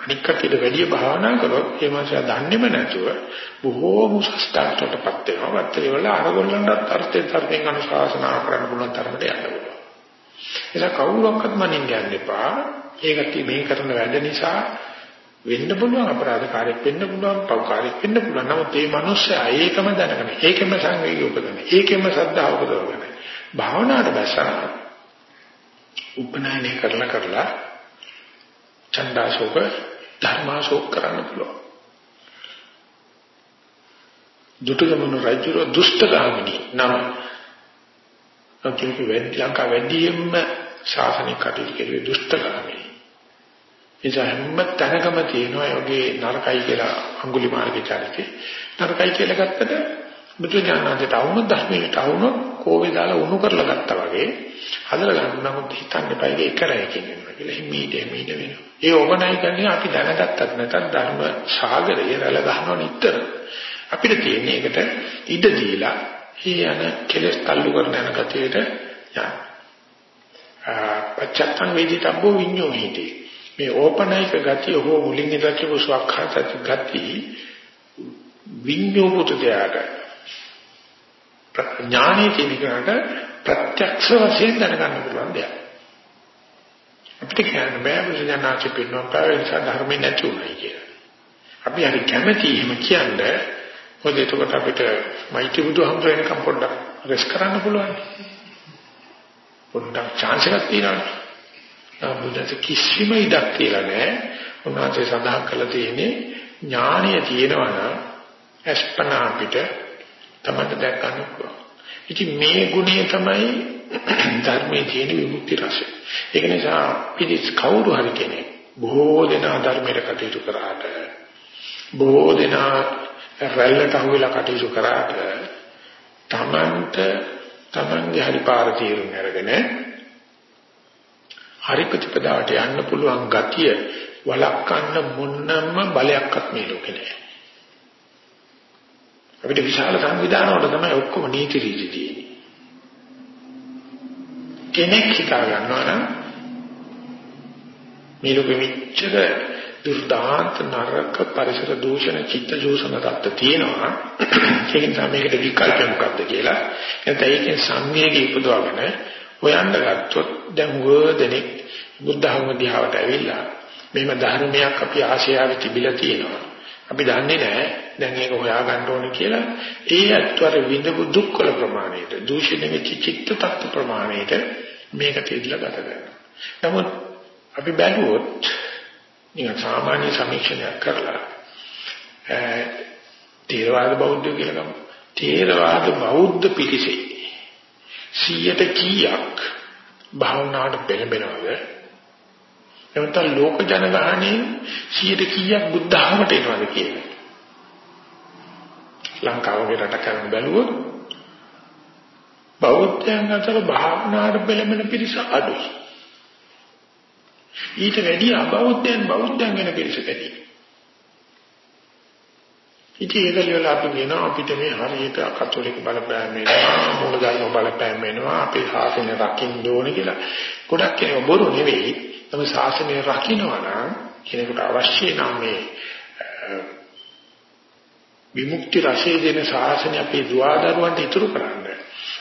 අනික් කටියට වැඩි භාවනා කරොත් ඒ මාසය දන්නේම නැතුව බොහෝ මුසස්තාටටපත් වෙනවා. වත්තේ වල අරගොල්ලන්ට අර්ථයෙන් තරයෙන් අනුශාසනා කරන්න පුළුවන් තරමට යන්න පුළුවන්. ඒක කවුරක්වත් මනින්න යන්න එපා. ඒකට මේ කරන වැඩ නිසා වෙන්න පුළුවන් අපරාධකාරයෙක් වෙන්න පුළුවන් පව්කාරයෙක් වෙන්න පුළුවන්. නමුත් මේ මිනිස්සයා ඒකම දැනගෙන ඒකෙම සංවේගය උපදගෙන ඒකෙම ශ්‍රද්ධාව උපදවගෙන භාවනාවට බැසලා උපනායනය කරලා කරලා ඡන්දාශෝක ධර්මාශෝක කරන්න පුළුවන්. දුටුගමන රජුර දුෂ්ටගාමිනී නම් අකිලක වෙද්ද ලංකා වෙද්දීම ශාසනික කටයුතු කෙරුවේ දුෂ්ටගාමිනී. ඒ හැම තැනකම තියෙනවා යෝගේ නරකයි කියලා අඟුලිමාලගේ චරිතේ. නරකයි කියලා ගත්තට බුදු ඥානන්තට අවුන ධර්මයට අවුන කෝවේ දාලා උණු කරලා ගත්තා වගේ හදලා ගන්න නමුත් හිතන්න එපා ඒක එකරයි කියන්නේ කියලා හිමීට හිමීට වෙනවා. ඒ ඕමනයි කියන්නේ අපි දැනගත්තත් නැත්නම් ධර්ම සාගරය රැළ ගන්නවා නිතර. අපිට තියෙන්නේ ඒකට ඉඩ දීලා හේ යන කෙලස් තල්ලු කරන යන ගතියට යන්න. පච්චත්තං වේදිතබ්බෝ විඤ්ඤෝහිති. මේ ඕපනයික ගතිය හෝ මුලින් ඉඳලා කියපු ස්වකහාත ගතිය විඤ්ඤෝපුත දෙයට ඥානයේ තියෙනකට ප්‍රත්‍යක්ෂ වශයෙන් දැනගන්න පුළුවන් දෙයක්. අපිට කියන්න බෑ බුදුජානක පිටුම් පාවෙන්ස ධර්මෙ නැති උනායි කියලා. අපි හරි කැමැති එහෙම කියන්නේ මොකද එතකොට අපිට මෛත්‍රී බුදුහමරෙන්කම් පොඩ්ඩක් රෙස් කරන්න පුළුවන්. පොඩ්ඩක් chance එකක් තියෙනවා. බුදුන්ට කිසිම ඉඩක් කියලා නැහැ. උන්වහන්සේ සඳහන් කළා තියෙන්නේ ඥානීය තියෙනවා නම් අස්පනා අපිට තමයි දැක් ගන්න පුළුවන්. ඉතින් මේ ගුණය තමයි ධර්මයේ තියෙන විමුක්ති රසය. ඒක නිසා පිළිස් කවුරු හරි කෙනෙක් බොහෝ දෙනා ධර්මයට කටයුතු කරාට බොහෝ දෙනා රැල්ලට අහුවෙලා කටයුතු කරාට තමන්ට තමන්ගේ හරි පාර තීරුම් අරගෙන හරි ප්‍රතිපදාවට යන්න පුළුවන් ගතිය වළක්වන්න මොනම බලයක්වත් මේ ලෝකේ නැහැ. අපිට විශාල සංවිධාන වල තමයි ඔක්කොම නීති රීති තියෙන්නේ. කෙනෙක් හිතා ගන්නවා නම් මේ ලෝකෙ මෙච්චර දුර්දාන්ත නරක පරිසර දූෂණ චිත්ත දූෂණ තත්ත්ව තියෙනවා. ඒ නිසා මේකට විකල්ප මොකක්ද කියලා. නැත්නම් ඒකෙන් සංවේගී උපදවගෙන හොයන්න ගත්තොත් දැන් වර්ධනෙක් බුද්ධ ධර්ම දිහාවට ඇවිල්ලා මේම ධර්මයක් අපි ආශයාවේ තිබිලා තියෙනවා. අපි දන්නේ නැහැ දැන් ඒක හොයාගන්න ඕනේ කියලා. ඒ අත්වර විඳපු දුක්වල ප්‍රමාණයට දූෂණය වෙච්ච චිත්ත තත්ත්ව ප්‍රමාණයට මේක තේරිලා ගත කරනවා. නමුත් අපි බැලුවොත් නිකන් සාමාන්‍ය සමීක්ෂණයක් කරලා තේරවාද බෞද්ධ කියලා ගමු. තේරවාද බෞද්ධ පිරිසේ 100ට කීයක් භාවනාවට පෙළඹෙනවද එවන්ත ලෝක ජනගහණයෙන් 100ට කීයක් බුද්ධ ධර්මයට එනවද කියන්නේ ලංකාවේ රට කරන බැලුවොත් බෞද්ධයන් අතර භාවනාවට පෙළඹෙන පිරිස අඩුයි. ඊට වැඩිය අබෞද්ධයන් බෞද්ධයන් ගැන පිරිස වැඩි. ඉතින් ඒක වල අපි කියනවා අපිට මේ හරියට කතෝලික බලපෑම් වෙනවා මූලධර්ම බලපෑම් වෙනවා අපේ ශාසනය රකින්න ඕනේ කියලා. ගොඩක් කෙනෙක් බොරු නෙවෙයි. තම ශාසනය රකින්නවා නම් කෙනෙකුට අවශ්‍ය නම් මේ විමුක්ති රසය දෙන ශාසනය අපේ දුවදරුවන්ට ඉතුරු කරන්න.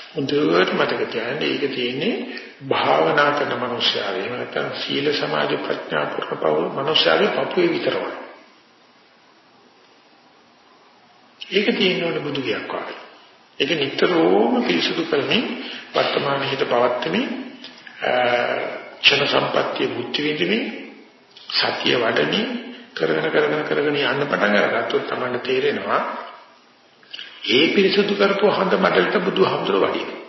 හොඳට මතක තියාගන්න ඒක තියෙන්නේ භාවනා කරන මනුස්සයාගේ එහෙම නැත්නම් සීල සමාධි ප්‍රඥා පුරපව මනුස්සයාගේ පපුවේ විතරයි. ඒක තියෙනවනේ බුදු ගියක් වගේ. ඒක නිතරම පිරිසුදු කරමින් වර්තමාන හිත පවත්වමින් ක්ෂණ සම්පත්‍ය බුද්ධ විදිමේ සතිය වඩමින් කරගෙන කරගෙන කරගෙන යන්න පටන් අරගත්තොත් තමයි තේරෙනවා ඒ පිරිසුදු කරපු හඳ මඩලට බුදුහාමුදුර වඩිනවා.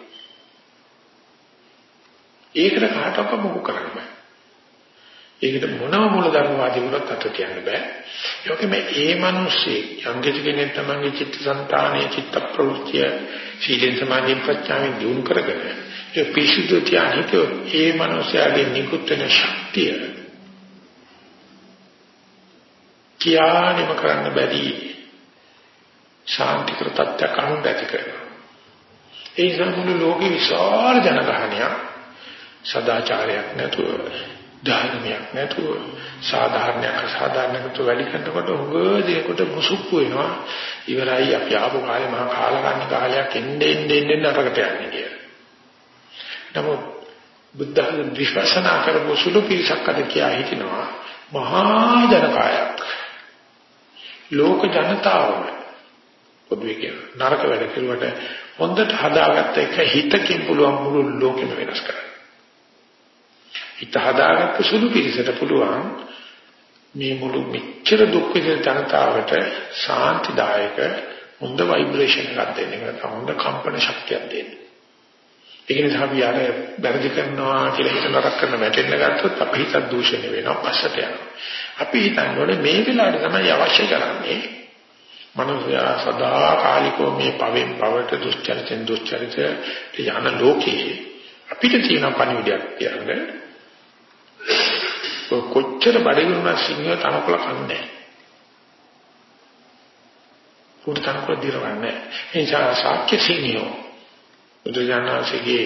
ඒකට කාටවත් මොකක් කරන්න බෑ. ඒකට මොනම මූල ධර්මවාදීවලත් අත තියන්න බෑ. ඒකෙම ඒ මිනිස්සේ යම් කෙනෙක් තමන්ගේ චිත්තසංතානයේ චිත්ත ප්‍රවෘත්තිය සීලෙන් සමාධියෙන් ප්‍රත්‍යාවෙන් දියුණු කරගෙන ඒ පිරිසුදු තියානිට ඒ මිනිස්යාගේ නිකුත් වෙන ශක්තිය කියානිම කරන්න බැරි ශාන්තිකර තත්ත්වයක් අනුන්ට ඇති කරනවා. ඒ නිසා මුළු ලෝකෙ විශාල ජනගහනයක් සදාචාරයක් නැතුව ධර්මයක් නැතුව සාධාරණයක් අසාධාරණයකට වැඩි කරනකොට උගදේකට මුසුක්කු වෙනවා ඉවරයි අපි ආපු කාලේ මහා කාලකන්ණි කාලයක් එන්නේ එන්නේ එන්නේ නරකට යන්නේ කියලා. නමුත් බුද්ධ විශ්වාසනා කරපු සුළු පිරිසක් අද කියා හිටිනවා මහා ජනකායක් ලෝක ජනතාවම පොදුවේ කියන නරක වැඩ කෙරුවට හොඳට හදාගත්ත එක හිතකින් පුළුවන් මුළු ලෝකෙම වෙනස් කරන්න. හිත හදාගත්ත සුළු පිළිසට පුළුවන් මේ මුළු මෙච්චර දුක් විඳින ජනතාවට සාන්තිදායක හොඳ ভাইබ්‍රේෂන් එකක් දෙන්න. ඒකට හොඳ කම්පන ශක්තියක් දෙන්න. ඒක නිසා අපි අර වැරදි කරනවා කියලා හිත නරක කරන වැටෙන්න ගත්තොත් අපි හිත දූෂණය වෙනවා පස්සට යනවා. අපි හිතන්නේ මේ වෙලාවට තමයි අවශ්‍ය කරන්නේ මනුෂයා සදාකාලිකව මේ පවෙන් පවට දුස්චරිතෙන් දුස්චරිත යන ලෝකේ අපිට තියෙන පණිවිඩයක් කියන්නේ කොච්චර බඩගිනුනා සිංහය තනකොළ කන්නේ උඩ තනකොළ දිරවන්නේ ඒ නිසා ශාක්‍ය සිංහයෝ බුදුජානකගේ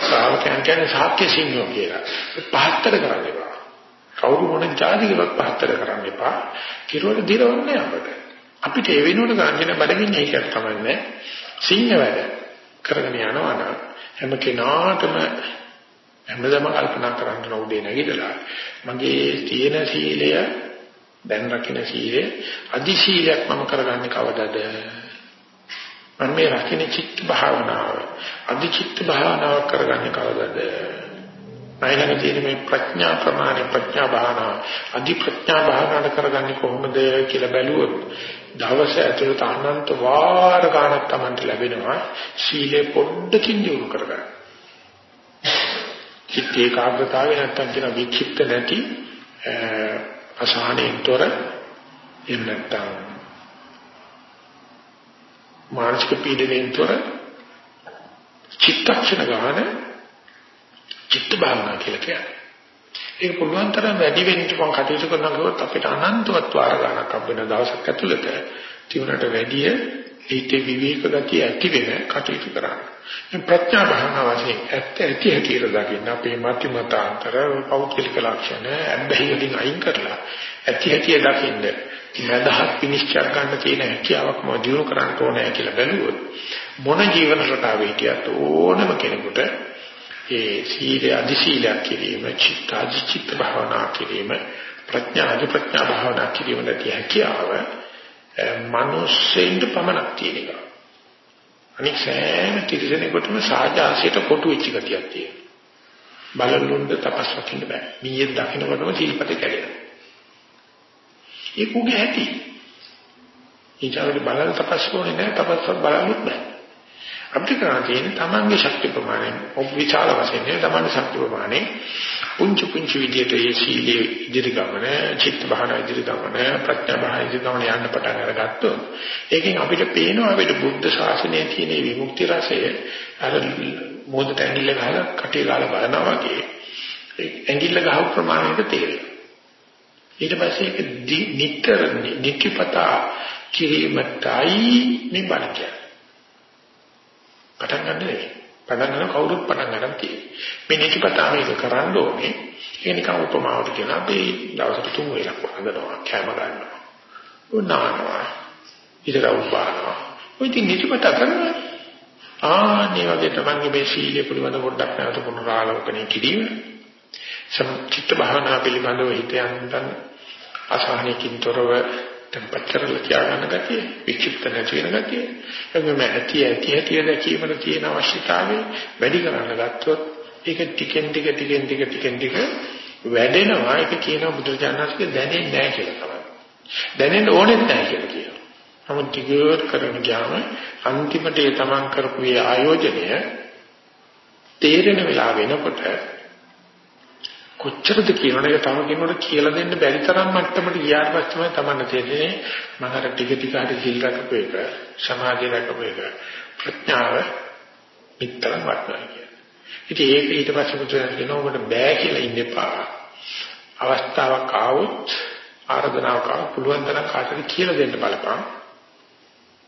ශ්‍රාවකයන් කියන්නේ ශාක්‍ය සිංහයෝ කියලා. පහත්තර කරන්න එපා. කවුරු මොන જાතිකවත් පහත්තර කරන්න එපා. කිරුවට දිරවන්නේ අපට. අපිට ඒ වෙනුවට ගන්න බඩගින්න එකක් තමයි සිංහ වැඩ කරගෙන යනවා නම් හැම කෙනාටම හැමදම කල්පනා කරන්න උදේ නැගිටලා මගේ තියෙන සීලය දැන් රකින්න සීලය අදි සීලයක් මම කරගන්නේ කවදද? මම මේ රකින්න චිත්ත භාවනාව අදි චිත්ත භාවනාව කරගන්නේ කවදද? මයිලඟ තියෙන මේ ප්‍රඥා ප්‍රමාණය ප්‍රඥා භාවනාව අදි ප්‍රඥා භාවනාව කරගන්නේ කොහොමද කියලා බැලුවොත් දවස ඇතුළත අනන්ත වාර ගණක් Tamanට ලැබෙනවා සීලය පොඩ්ඩකින් දියුණු කරගන්න. චිත්ත ඒකාග්‍රතාවය නැත්තම් කියන වික්ෂිප්ත නැති අසහනෙන්තර එන්නත්තම් මානසික පීඩනයෙන්තර චිත්තක්ෂණ ගන්න චිත්ත භාවනා කියලා කියන්නේ. ඒක පුළුවන් තරම් වැඩි වෙන්න මම කටයුතු කරනකොට අපිට අනන්තවත් වාර ගණක් හම්බ වෙන දවසක් ඇතුළත තිබුණට වැඩිය හිතේ විවේක ගතිය ඇති වෙන කටයුතු කරන්න. මේ ප්‍රඥා භාවනා වශයෙන් ඇත්ත ඇති හැටියට දකින්න අපේ මති මතාන්තර පෞද්ගලික ලක්ෂණ අබ්බැහි වලින් අයින් කරලා ඇති හැටිය දකින්න මදහත් විනිශ්චය ගන්න තියෙන හැකියාවක් මො දිනු කරන්න ඕනේ කියලා බැලුවොත් මොන ජීවන රටාවේ හිටියත් ඕනම කෙනෙකුට ඒ සීල අධි සීලයක් කිරීම චිත්ත අධි චිත්ත භාවනා කිරීම ප්‍රඥා අධි ප්‍රඥා භාවනා කිරීම නැති හැකියාව මනුස්සෙින්ද පමණක් තියෙන එක. අනික සෑම තිරසනෙකුටම සාජාසයට කොටු වෙච්ච ගතියක් තියෙනවා. බලලුන්ද තපස් රකින්න බෑ. මීයේ දකින්නකොටම සීල්පත කැඩෙනවා. ඒක උගේ ඇති. ඊටවට බලන තපස් ඕනේ නැහැ තපස් බලන්නත් බෑ. අපිට කරන්න තියෙන්නේ තමන්ගේ ශක්ති ප්‍රමාණය ඔබ විචාල වශයෙන් නේ තමන්ගේ ශක්ති ප්‍රමාණය පුංචි පුංචි විදියට ඒ සීලේ ඉදිරි ගමන චිත්ත භාවනා ඉදිරි ගමන ප්‍රඥා භාවනා ඉදිරි ගමන යන්න පටන් අරගත්තොත් ඒකෙන් අපිට පේනවා අපිට බුද්ධ ශාසනයේ තියෙන විමුක්ති රසය අර මොහොතට ඇඟිල්ල ගහලා කටේ ගාලා බලනවා වගේ ඇඟිල්ල ගහව ප්‍රමාණයට තේරෙනවා. ඊට පස්සේ ඒක නිතර නිතිපතා කිරීමටයි මේ බණ කියන්නේ. පටන් ගන්න නෙවෙයි. පටන් ගන්න කවුරුත් පටන් ගන්න තියෙන්නේ. මේ නිතිපතා මේක කරන්න ඕනේ. ඒ නිකන් උපමාවට කියන අපි දවසට තුන් වේලක් වහනවා, කැම ගන්නවා. උනානවා. ඉතල උපානවා. ඔය ඉතින් නිතිපතා කරනවා. ආන්නේ වගේ තමයි මේ සීලය පිළිබඳ පොඩ්ඩක් නැවත පුනරාලෝකනය කිරීම. සම්චිත්ත භාවනා පිළිබඳව හිතයන්තන් අසහනකින් තොරව tempat කරලා තියාගන්න ගැතිය විචිත්ත නැති වෙන ගැතිය එගොම ඇති ඇති ඇති දැකීමට තියෙන අවශ්‍යතාවය වැඩි කරන්න ගත්තොත් ඒක ටිකෙන් ටික ටිකෙන් ටික ටිකෙන් ටික වැඩෙනවා ඒක කියනවා බුදුරජාණන්සේ දැනෙන්නේ නැහැ කියලා තමයි දැනෙන්න ඕනෙත් නැහැ කියලා කියනවා නමුත් ටිකට කරගෙන ගියාම අන්තිමට ඒ තමන් කරපු ඒ ආයෝජනය තේරෙන වෙලාව වෙනකොට කොච්චරද කියනවනේ තව කෙනෙකුට කියලා දෙන්න බැරි තරම් මට්ටමට ගියාට පස්සේ තමයි Tamanne තේරෙන්නේ මම අර ටික ටික හරි සිල් රැකපු එක සමාධිය රැකපු එක ප්‍රඥාව පිටතරම් වටනවා කියන්නේ. ඉතින් ඒක ඊට පස්සේ පුතේ කියනවා ඔබට බෑ කියලා ඉන්න එපා. අවස්ථාවක් ආවොත් ආරාධනාවක් ආව පුළුවන් තරම් කාටද කියලා දෙන්න බලපන්.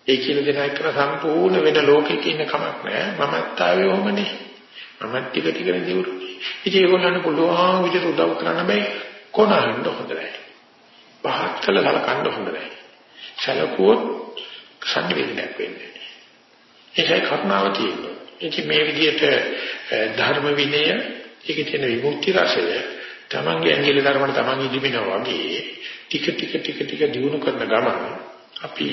ඒ කියලා දෙන එක සම්පූර්ණ වෙන ලෝකෙක ඉන්න කමක් නෑ. මමත් ආවේ ඔහමනේ. මමත් ටික ටික දියුරු ඉතින් ඒගොල්ලන්ට පුළුවන් විදිහට උදව් කරන්න බෑ කොනහන්න හොඳ නැහැ. පහත් කළ සලකන්න හොඳ නැහැ. සැලකුවොත් සංවේදනයක් වෙන්නේ. ඒකයි කරුණාව තියෙන්නේ. ඉතින් මේ විදිහට ධර්ම විනය ඒකේ තියෙන විමුක්ති රසය තමන්ගේ ඇඟිලි ධර්මන තමන් ඉදිමිනවා වගේ ටික ටික ටික ටික දිනු කරන ගමන අපි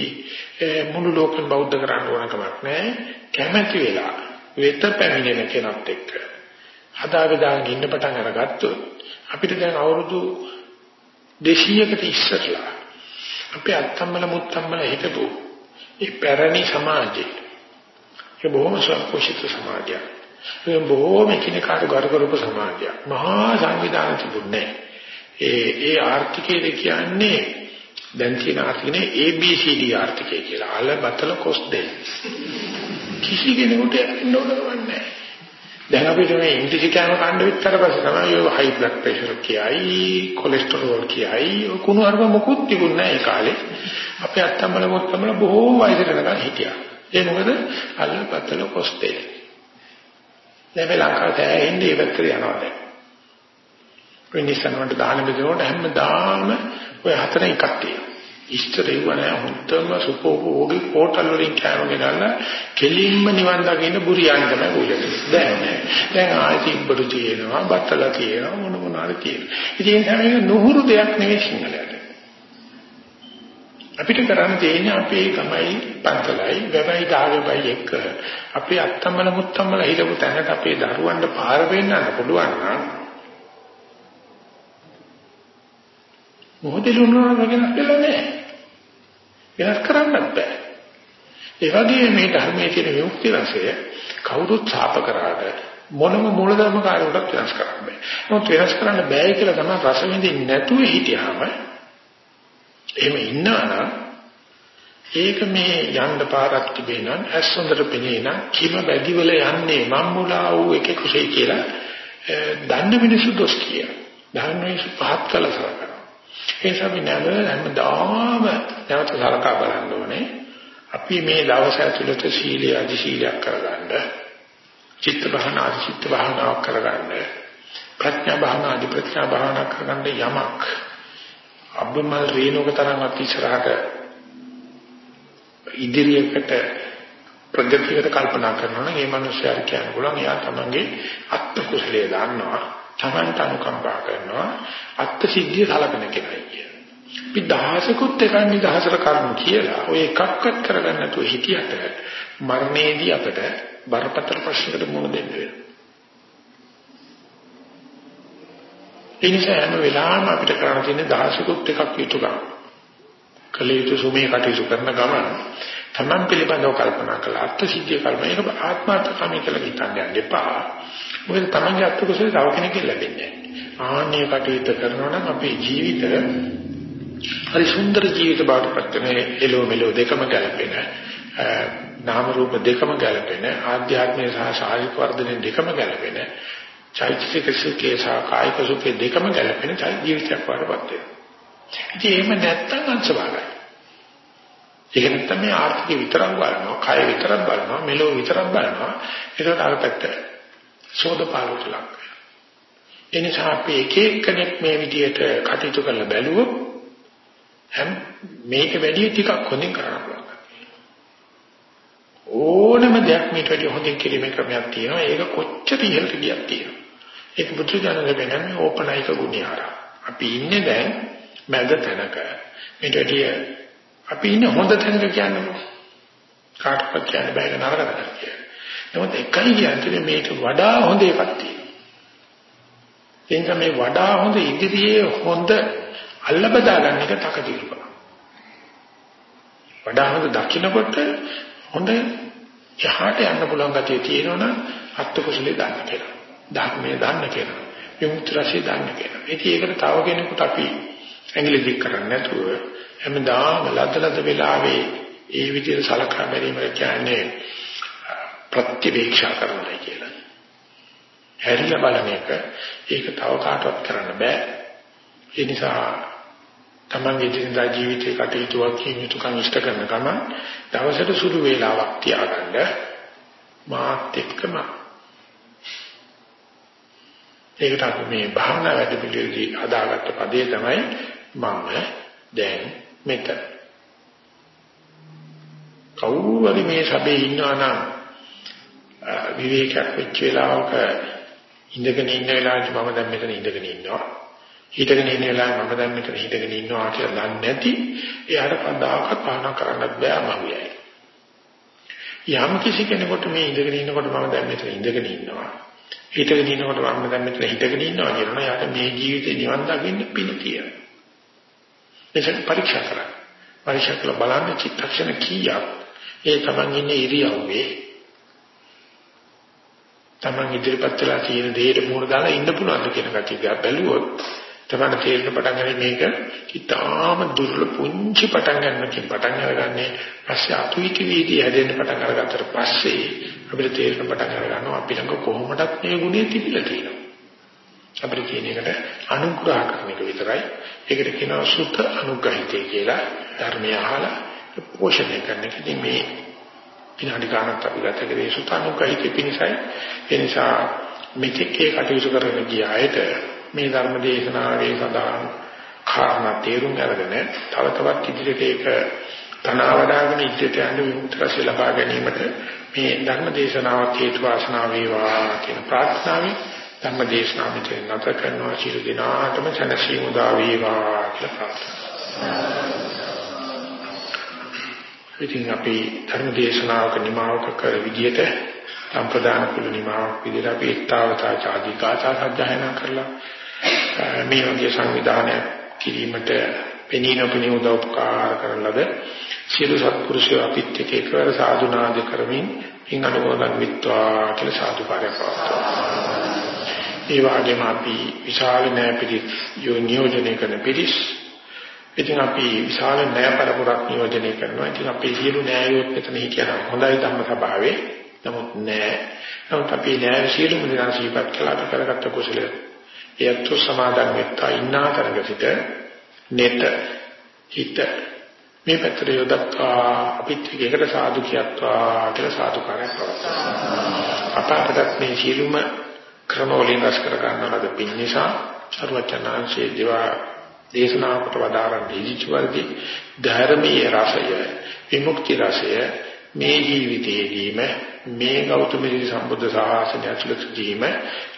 මුළු ලෝකෙම බෞද්ධ කරන්න ඕන කමක් නැහැ කැමැති වෙලා වෙත පැමිණෙන කෙනත් එක්ක හදාගදාගෙන ඉන්න පටන් අරගත්තොත් අපිට දැන් අවුරුදු 200කට ඉස්සරලා අපේ අත්තම්මල මුත්තම්මල හිටපු ඒ පැරණි සමාජය ඒ බොහොම සම්පෝෂිත සමාජයක් ඒ බොහොම කිනකාට ගරු කරපු සමාජයක් මහා සංවිධාන තිබුණේ ඒ ඒ ආර්ථිකයේ කියන්නේ දැන් තියෙන ආර්ථිකනේ ABCD ආර්ථිකය කියලා. අල බතල කොස් දෙයි කිසි කෙනෙකුට නෝනවන්නේ නැහැ. දැන් අපිට මේ ඉන්දිසි කෑම කන්න විතර පස්සේ තමයි ඔය හයි බ්ලඩ් ප්‍රෙෂර් කියයි කොලෙස්ටරෝල් කියයි ඔය කුණු අරම මොකුත් තිබුණේ නැහැ ඒ කාලේ. අපේ අත්තම්මල මොත්තම්මල බොහෝ වයසට යනකම් හිටියා. ඒ මොකද? අල්ලපතල කොස්තේ දැන් මේ ලංකාවට එන්නේ ඒ පැත්තට යනවා දැන්. ඔය නිසන් වලට දාන බෙදනකොට හැමදාම ඔය හතර එකක් තියෙනවා. ඉස්තර ඒව නෑ හොඳම සුපෝපෝගේ හෝටල් වලින් කෑම ගෙනල්ලා කෙලින්ම නිවන් දකින්න බුරියානි තමයි උයන්නේ. දැන් නෑ. දැන් ආයෙත් ඉබ්බඩු තියෙනවා, බත්තලා තියෙනවා, මොන මොනාරි තියෙනවා. ඉතින් ඒ තමයි නුහුරු දෙයක් නෙවෙයි සිංහලයට. අපිට කරන්න තියෙන්නේ අපේ ගමයි පන්තලයි වැවයි දාගබයි එක්ක අපේ අත්තම්මල මුත්තම්මල හිටපු තැනට අපේ දරුවන්ට පාර වෙන්නන්න පුළුවන් නම් මොහොතේ ලුණුනා වෙනස් වෙලා නැහැ. වෙනස් කරන්නත් බෑ. ඒ වගේ මේ ධර්මයේ තියෙන විමුක්ති රසය කවුරුත් ඡාප කරාට මොනම මූලධර්ම කාර්යයකට වෙනස් කරන්න බෑ. මොකද වෙනස් කරන්න බෑ කියලා තමයි රස විඳින්නේ නැතුව හිටියාම එහෙම ඉන්නවනම් ඒක මේ යන්න පාරක් තිබේ නම් ඇස් හොඳට පෙනේ නම් කිම බැදිවල යන්නේ මම්මුලා වූ එක කුසෙයි කියලා දන්න මිනිස්සු දොස් කියන. දන්න මිනිස්සු පහත් කළා ඒ නිසා අපි නැවත හැමදාම නැවත සලකා බලන්න ඕනේ. අපි මේ දවස් ඇතුළත සීලය අධි සීලයක් කරගන්න, චිත්ත භාවන අධි චිත්ත භාවනාවක් කරගන්න, ප්‍රඥා භාවන අධි ප්‍රඥා භාවනාවක් කරගන්න යමක් අබ්බමල් රේණුක තරම්වත් ඉස්සරහට ඉදිරියකට ප්‍රගතියකට කල්පනා කරනවා නම් ඒ මනුස්සයාට කියන්න පුළුවන් එයා තමන්ගේ අත්ත කුසලයේ දන්නවා තමන්ට අනුකම්පා කරනවා අත්ත් සිද්ධිය සලකන කෙනයි කියන. අපි දහසකුත් එකක් නිදහසට කර්ම කියලා ඔය එකක්වත් කරගන්න නැතුව හිටියට මරණයේදී අපිට බරපතල ප්‍රශ්නකට මුහුණ දෙන්න වෙනවා. ඒ නිසා හැම වෙලාවෙම අපිට කරන්න තියෙන දහසකුත් එකක් යුතුයකම්. කලයුතු සුමේ කටයුතු කරන ගමන් තමන් පිළිබඳව කල්පනා කළා අර්ථ සිද්ධිය කල්පනා ඒක ආත්මාර්ථකමී කියලා හිතන්න යන්න එපා මොකද තමන්ගේ අත්ත කුසල තව කෙනෙක්ගෙන් ලැබෙන්නේ ආන්නේ කටයුතු කරනවා නම් අපේ ජීවිත හරි සුන්දර ජීවිත බවට පත් වෙන එළෝ මෙලෝ දෙකම ගැලපෙන නාම රූප දෙකම ගැලපෙන ආධ්‍යාත්මික සහ ශාරීරික වර්ධනය දෙකම ගැලපෙන චෛතසික සුඛේ සහ කායික සුඛේ දෙකම ගැලපෙන ජීවිතයක් වඩපත් වෙනවා. ඉතින් එහෙම නැත්තම් අංශභාගයි. ඒක නැත්තම් මේ ආර්ථික විතරක් බලනවා, කය විතරක් බලනවා, මෙලෝ විතරක් බලනවා. ඒකට අර පැත්ත සෝදපාලුට ලක් වෙනවා. එනිසා අපි එක එක්කෙනෙක් මේ විදිහට කටයුතු කරලා බැලුවොත් හැම මේක වැඩි ටිකක් හොඳින් කරන්න පුළුවන්. ඕනම දෙයක් මේට වැඩි හොඳින් කිරීමේ ක්‍රමයක් තියෙනවා. ඒක කොච්චර ඉහළට ගියක් තියෙනවා. ඒක බුදු දනල වෙනන්නේ ඕපනයික ගුණියාරා. අපි ඉන්නේ දැන් මැද තැනක. මේට වැඩි අපි ඉන්නේ හොඳ තැනක කියන්නේ කාටවත් කියන්න බෑ නරක තැනක කියන්නේ. නමුත් එකයි කියන්නේ මේක වඩා හොඳ එකක් තියෙනවා. එනික මේ වඩා හොඳ ඉදිරියේ හොඳ අල්ල බදා ගන්න එක තකතිරුකම. වඩා හොඳ දකින්නකොට හොඳ යහට යන්න පුළුවන් ගතිය තියෙනවනම් අත්ත කුසලේ දාන්න කියලා. ධර්මයේ දාන්න කියලා. විමුක්ති රසය දාන්න කියලා. ඉතින් ඒකට තව කෙනෙකුට අපි ඇඟිලි දික් කරන්නේ නැතුව හැමදාම ලද්දලද වෙලාවේ ඒ විදිහට සලකා බැලීම කියන්නේ ප්‍රතිවීක්ෂා කරනවා කියලා. හැරිලා බලන එක ඒක තව කාටවත් කරන්න බෑ. ඒ නිසා තමන්ගේ ජීඳා ජීවිතේ කටයුතු වකින් යුතුයකම් ඉෂ්ට කරන ගමන් දවසට සුළු වේලාවක් තියාගන්න මාත් එක්කම ඒකට අපි මේ භාවනා වැඩ පිළිවෙලදී අදාගත්ත පදේ තමයි මම දැන් මෙතන කවුරු හරි මේ සබේ ඉන්නවා නම් විවේකයක් වෙච්ච වෙලාවක ඉඳගෙන ඉන්න වෙලාවට මම දැන් මෙතන ඉඳගෙන ඉන්නවා හිතගෙන ඉන්න වෙලාවේ මම දැන් මෙතන හිතගෙන ඉන්නවා කියලා දන්නේ නැති එයාට කවදාකවත් භාවනා කරන්නත් බෑ අමාරුයි. යම් කිසි කෙනෙකුට මේ ඉඳගෙන ඉන්නකොට මම දැන් මෙතන ඉඳගෙන ඉන්නවා. හිතගෙන ඉන්නකොට මම දැන් මෙතන හිතගෙන ඉන්නවා කියනවා යාට මේ ජීවිතේ නිවන් දකින්න පින තියෙනවා. ඒක පරීක්ෂා කරන්න. පරීක්ෂා කළ බලන්න චිත්තක්ෂණ කීයක් ඒ තමන් ඉන්නේ ඉරියව්වේ තමන් ඉදිරිපත් වෙලා තියෙන දෙයට මුහුණ දාලා ඉන්න පුළුවන්ද කියන කතිය බැලුවොත් තමයි තේරෙන පටන් ගන්නේ මේක ඉතාම දුර්ලභ පුංචි පටන් ගන්නකින් පටන් අරගන්නේ පස්සේ අතුයිති වීදී හැදෙන්න පටන් අරගත්තට පස්සේ අපිට තේරෙන පටන් අරගන්නවා අපි ළඟ කොහොමදත් මේ ගුණය තිබිලා තියෙනවා. අපිට කියන එකට අනුග්‍රහ කරන එක විතරයි. ඒකට කියනවා සුත අනුග්‍රහිතය කියලා ධර්මය අහලා පෝෂණය කරන එක. ඉතින් මේ විනාඩි ගානක් අපි ගත කරේ. සුත අනුග්‍රහිතය පිණිසයි. ඒ නිසා මෙතෙක් ඒ කටයුතු කරගෙන ගිය අයට මේ ධර්ම දේශනාවේ සඳහන් කාරණා තේරුම් අරගෙන තව තවත් ඉදිරියට ඒක තනවාඩාගෙන ඉදිරියට යන්න විමුක්ති රසය ලබා ගැනීමට මේ ධර්ම දේශනාවක් හේතු වාසනා වේවා කියන ප්‍රාර්ථනාවෙන් ධර්ම දේශනාව මෙතන නැත කරනවා. සියලු දිනාටම සනසීම උදා වේවා කියලා ප්‍රාර්ථනා ඉතින් අපි ධර්ම දේශනාවක නිමාවක කර විදියට සම්ප්‍රදාන කුල නිමාවක් විදිහට අපි ඊතාවතා ආදී කාචා සජ්ජායනා කරලා මේ වගේ සංවිධානයක් කිරීමට පෙනී නොපෙනී උදව් උපකාර කරන ලද සියලු සත්පුරුෂයෝ අපිත් එක්ක එකවර සාදුනාද කරමින් පින් අනුමෝදන් විත්වා කියලා සාදුකාරයක් පවත්වනවා. ඒ වගේම අපි විශාල න්‍යායපිරිස් නියෝජනය කරන පිරිස් ඉතින් අපි විශාල න්‍යාය පරපුරක් නියෝජනය කරනවා. ඉතින් අපේ සියලු න්‍යායෝත් මෙතන හිටියනම් හොඳයි ධම්ම සභාවේ. නමුත් නෑ. නමුත් අපි න්‍යාය සියලුම දෙනා සිහිපත් කළාට කරගත්ත කුසලයේ එයත් සමාදන් වෙත්තා ඉන්නා තරග සිට නෙත හිත මේ පැත්තට යොදත්වා අපිත් එකට සාදු කියත්වා කියලා සාදුකාරයක් පවත්වනවා අප අපට මේ සියලුම ක්‍රමවලින් රස කර ගන්නවද පින් නිසා සර්වචනාංශයේ දේවා දේශනාවට වදාරන දීච වර්ගී ධර්මීය රසය විමුක්ති රසය මේ ජීවිතයේදීම මේ ගෞතම සම්බුද්ධ ශාසනය ඇතුළතදීම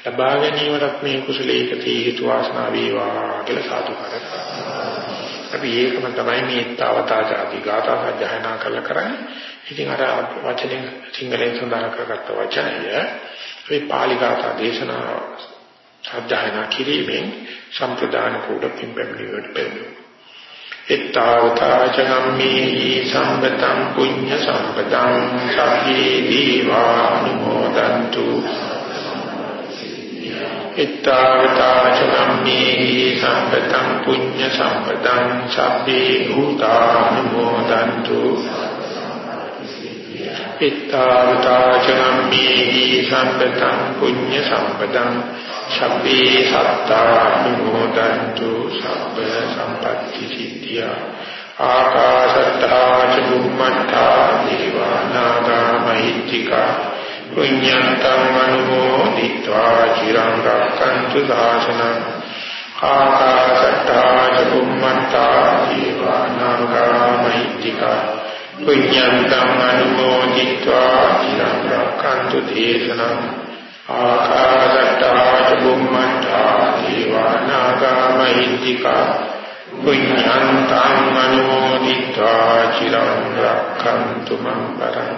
ලබා ගැනීමට මේ කුසලයක හේතු වාසනා වේවා කියලා සාදුකාරය අපි ඒකම තමයි මේ තාවතා ආදී ගාථා සජ්ජහනා කරලා කරන්නේ. ඉතින් අර වචනෙන් සිංහලෙන් සඳහන් කරගත්ත වචනය මේ පාලි ගාථා දේශනා සජ්ජහනා කිරීමෙන් සම්ප්‍රදාන කොට පිම්පැමිණිවට පෙරළු. ittavataචගම්මේහි සම්පතං පුඤ්ඤ සම්පතං සබ්බේ දීවානුමෝදන්තු ittavataචගම්මේහි සම්පතං පුඤ්ඤ සම්පතං සබ්බේ භූතානුමෝදන්තු ittavataචගම්මේහි සම්පතං පුඤ්ඤ සම්පතං සබ්බේ සත්තානුමෝදන්තු සබ්බ සම්පත්ති සිද්ධියා. ආකාශත්තා ච බුම්මත්තා දේවානාගා මහිත්‍තිකා. පුඤ්ඤන්තං අනුමෝදිत्वा চিරං රක්ඛන්තු දාසනං ආකාශත්තා ච බුම්මත්තා දේවානාගා මහිත්‍තිකා. පුඤ්ඤන්තං අනුමෝදිत्वा চিරං රක්ඛන්තු දේශනං. ආකාශට්ටාච බුම්මට්ටා දීවානාගාමහිත්‍තිකා පුඤ්ඤන්තං අනුමෝදිත්වා චිරං රක්ඛන්තු මං පරං.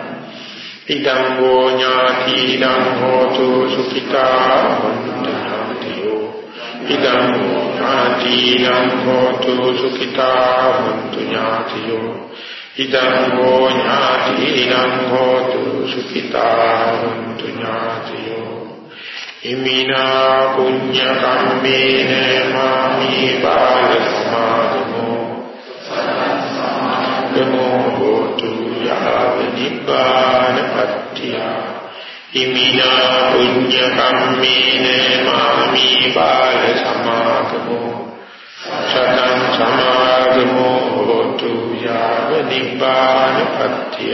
ඉදං වූ ඥාතිනම් හෝතු සුඛිතා වන්තනාතියෝ ඉදං වූ ඥාතිනම් හෝතු සුඛිතා වന്തു ඥාතියෝ. ඉදං වූ ඥාතිනම් හෝතු සුඛිතා වന്തു ඥාතියෝ. ඉමිනා පුඤ්ඤ කම්මේන මාමි බාල සමාදමෝ නමෝ හෝතු යාව නිබ්බාන පත්‍ත්‍ය ඉමිනා පුඤ්ඤ කම්මේන මාමි බාල සමාදමෝ සතං සමාදමෝ හෝතු යාව නිබ්බාන පත්‍ත්‍ය